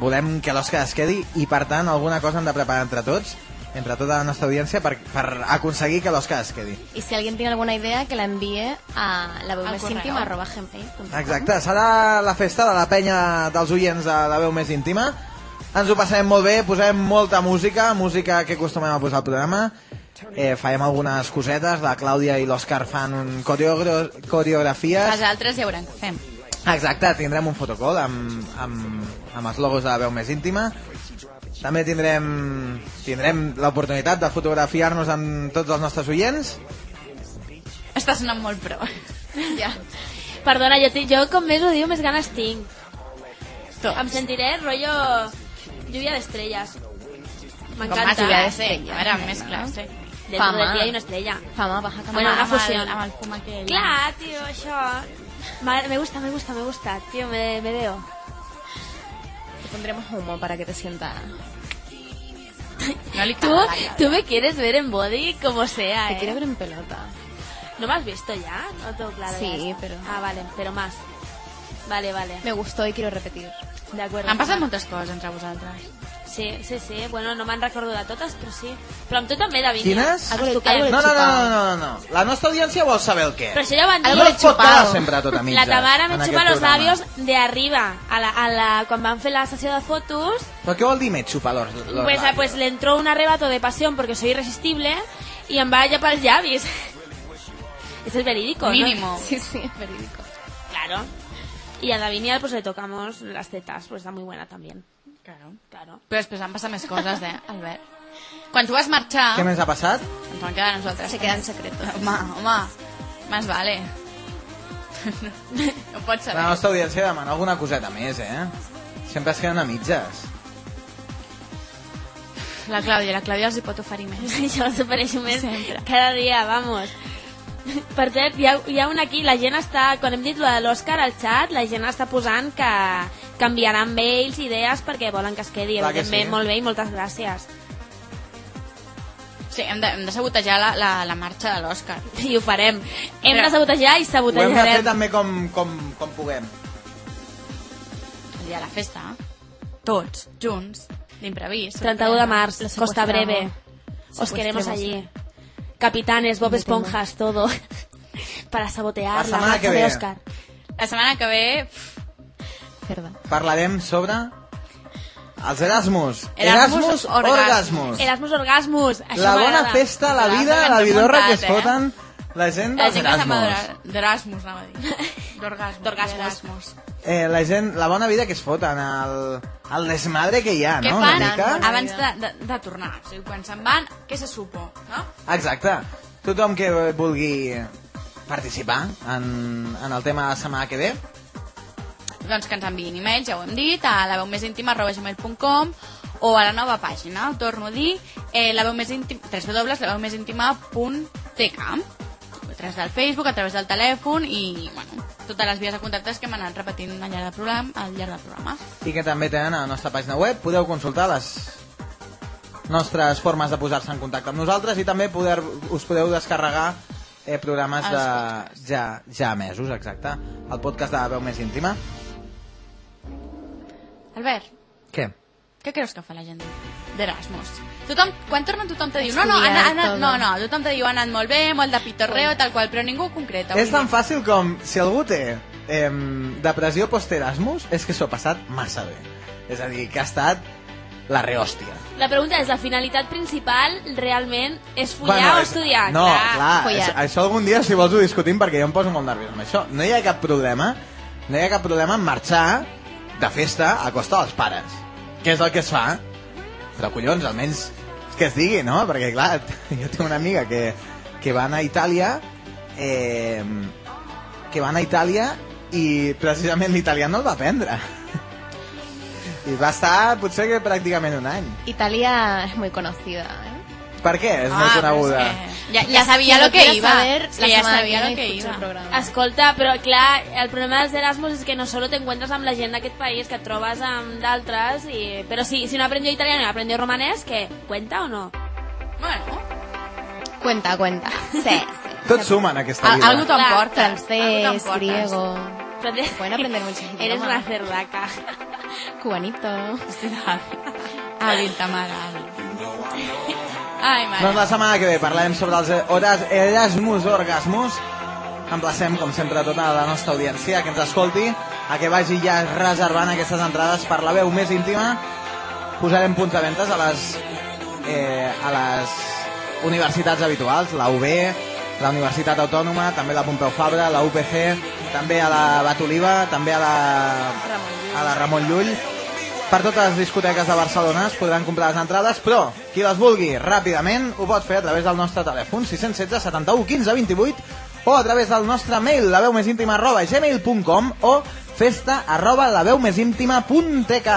Volem que l'Òscar es quedi i, per tant, alguna cosa hem de preparar entre tots, entre tota la nostra audiència, per, per aconseguir que l'Òscar es quedi. Y si alguien tiene alguna idea, que la envíe a la Al correo. Exacte, serà la festa de la penya dels oients de la veu més íntima. Ens ho passarem molt bé, posarem molta música, música que acostumem a posar al programa. Eh, farem algunes cosetes, la Clàudia i l'Òscar fan un coreografies. Les altres ja veurem què fem. Exacte, tindrem un fotocall amb, amb, amb els logos de la veu més íntima. També tindrem, tindrem l'oportunitat de fotografiar-nos amb tots els nostres oients. Està sonant molt pro. Ya. Perdona, jo, jo com més ho diu, més ganes tinc. Tots. Em sentiré rotllo lluvia d'estrelles. Com M'encanta. has lluvia de ser, ser. A veure, més clar, sí. Dentro Fama. de ti hay una estrella. Fama, baja cama. Bueno, una amb el- fusión. Amb el fum aquell. Clar, tio, això... Me, gusta, me gusta, me gusta. Tío, me, me veo. Te pondremos humo para que te sienta. No Tú, me quieres ver en body como sea, Te ¿eh? quiero ver en pelota. ¿No me has visto ya? No tengo claro. Sí, pero- Ah, vale, pero más. Vale, vale. Me gustó y quiero repetir. De acuerdo. Han passat moltes coses entre vosaltres. Sí, sí, sí. Bueno, no me'n recordo de totes, però sí. Però amb tu també, David. Quines? Toquem. le- No, no, no, no, no, no. La nostra audiència vol saber el què. Però això ja ho van dir. No es pot quedar sempre tot a mitja. La Tamara me xupa los labios de arriba. A la, a la, quan van fer la sessió de fotos, Però què vol dir me xupa los, los pues, labios? pues le entró un arrebato de pasión porque soy irresistible y em va llepar els llavis. es el verídico, ¿no? Mínimo. Sí, sí, es verídico. Claro. Y a Davinia pues le tocamos las tetas, pues está muy buena también. Claro. Claro. Però després han passat més coses, eh, Albert? Quan tu vas marxar, Què més ha passat? ens vam quedar nosaltres. Se queda en secreto. Home, home, más vale. No pots saber. La nostra audiència demana alguna coseta més, eh? Sempre es queden a mitges. La Clàudia, la Clàudia els hi pot oferir més. Jo els ofereixo més Sempre. cada dia, vamos. Per cert, hi ha, hi ha un aquí, la gent està, quan hem dit lo de l'Òscar al xat, la gent està posant que canviaran mails, idees, perquè volen que es quedi. Clar que sí. molt bé i moltes gràcies. Sí, hem de, hem de sabotejar la, la, la marxa de l'Òscar. I ho farem. Hem Però- de sabotejar i Ho hem de fer sabotejarem. també com, com, com puguem. El dia de la festa. Tots, junts, d'imprevist. 31 de març, Costa Breve. Os queremos allí. Capitanes, Bob Esponjas, todo. Para sabotear La la, marcha de. Oscar. La setmana que ve... Cerda. Parlarem sobre els Erasmus. Erasmus Orgasmus. Orgasmus. Erasmus Orgasmus. Això La bona festa, la vida, la vidorra que es eh? foten la gent La dels gent va Erasmus. d'Era- d'Erasmus, anava a dir. D'Orgasmus. Eh, la gent, la bona vida que es foten, el, el desmadre que hi ha, Què no? fan Una mica? abans de, de, de tornar? O sigui, quan se'n van, què se supo? No? Exacte. Tothom que vulgui participar en, en el tema de la setmana que ve, Doncs que ens enviïn e-mails, ja ho hem dit, a la veu més íntima arroba gmail.com o a la nova pàgina, ho torno a dir, eh, la veu més íntima, www.laveumésintima.tk a través del Facebook, a través del telèfon i, bueno, totes les vies de contactes que hem anat repetint al llarg del programa, al llarg del programa. i que també tenen a la nostra pàgina web. Podeu consultar les nostres formes de posar-se en contacte amb nosaltres i també poder, us podeu descarregar eh, programes de ja, ja emesos, exacte. El podcast de la veu més íntima. Albert, Què? què creus que fa la gent d'Erasmus? Tothom, quan torna tothom te diu, no, no, ha Estudiar anat, ha anat, no, no, tothom te diu, ha anat molt bé, molt de pitorreo, tal qual, però ningú concreta. És tan fàcil com, si algú té eh, depressió post-Erasmus, és que s'ho ha passat massa bé. És a dir, que ha estat la rehòstia. La pregunta és, la finalitat principal realment és follar o és- estudiar? No, clar, follar. és, això algun dia, si vols, ho discutim, perquè jo em poso molt nerviós amb això. No hi ha cap problema, no hi ha cap problema en marxar de festa a costa dels pares, que és el que es fa. Però, collons, almenys que es digui, no? Perquè, clar, jo tinc una amiga que, que va anar a Itàlia, eh, que va anar a Itàlia i precisament l'italià no el va aprendre. I va estar potser que pràcticament un any. Italia es muy conocida, ¿eh? Per què? És Ah, molt coneguda. és que Ja, ja sabia lo que iba. saber, la que ja sabia lo que escucha iba. Escolta, però clar, el problema dels Erasmus és que no solo te encuentras amb la gent d'aquest país, que et trobes amb d'altres, i... però si, si no aprendió italiano y aprendió romanès, què? ¿Cuenta o no? Bueno, Cuenta, cuenta. Sí, sí. Tot suma en aquesta vida. algo t'emporta. Francés, griego, Pueden aprender muchos Eres una cerdaca. cubanito. hàbil, Tamara, hàbil. Ai, mare. Doncs la setmana que ve parlarem sobre els hores Erasmus Orgasmus. Emplacem, com sempre, tota la nostra audiència que ens escolti, a que vagi ja reservant aquestes entrades per la veu més íntima. Posarem punts de ventes a les, eh, a les universitats habituals, la UB, la Universitat Autònoma, també la Pompeu Fabra, la UPC, també a la Bat Oliva, també a la, a la Ramon Llull. Per totes les discoteques de Barcelona es podran comprar les entrades, però qui les vulgui ràpidament ho pot fer a través del nostre telèfon 616 71 15 28 o a través del nostre mail la veu més íntima arroba gmail.com o festa arroba la veu més íntima.tk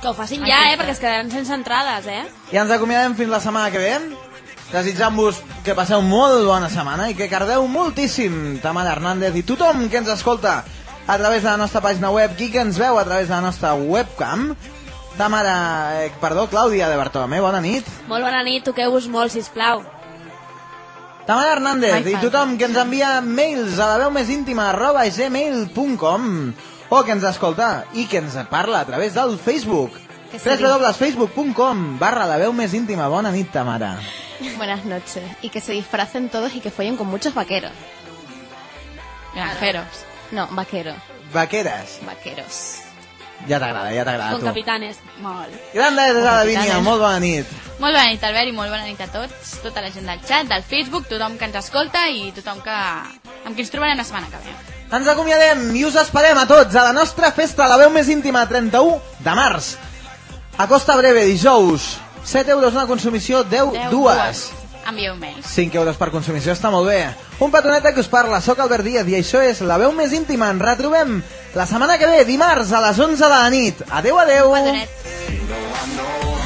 Que ho facin ja, eh, perquè es quedaran sense entrades, eh? I ens acomiadem fins la setmana que ve. Desitjant-vos que passeu molt bona setmana i que cardeu moltíssim. Tamara Hernández i tothom que ens escolta a través de la nostra pàgina web, qui que ens veu a través de la nostra webcam Tamara, eh, perdó, Clàudia de Bartolomé, bona nit Molt bona nit, toqueu-vos molt, sisplau. Tamara Hernández Ai, i tothom que ens envia mails a la veu més íntima arroba gmail.com o que ens escolta i que ens parla a través del Facebook www.facebook.com barra la veu més íntima. Bona nit, Tamara. Buenas noches. Y que se disfracen todos y que follen con muchos vaqueros. Granjeros. No, vaqueros. Vaqueres. Vaqueros. Ja t'agrada, ja t'agrada a Con tu. capitanes. Molt. Grande de la Vínia, molt bona nit. Molt bona nit, Albert, i molt bona nit a tots, tota la gent del xat, del Facebook, tothom que ens escolta i tothom que... amb qui ens trobarem la setmana que ve. Ens acomiadem i us esperem a tots a la nostra festa, la veu més íntima, 31 de març. A Costa Breve, dijous, 7 euros una consumició, 10, 10 dues envieu mail. 5 euros per consumició, està molt bé. Un petonet que us parla, sóc Albert Díaz i això és La veu més íntima. Ens retrobem la setmana que ve, dimarts a les 11 de la nit. Adeu, adeu. Petonet.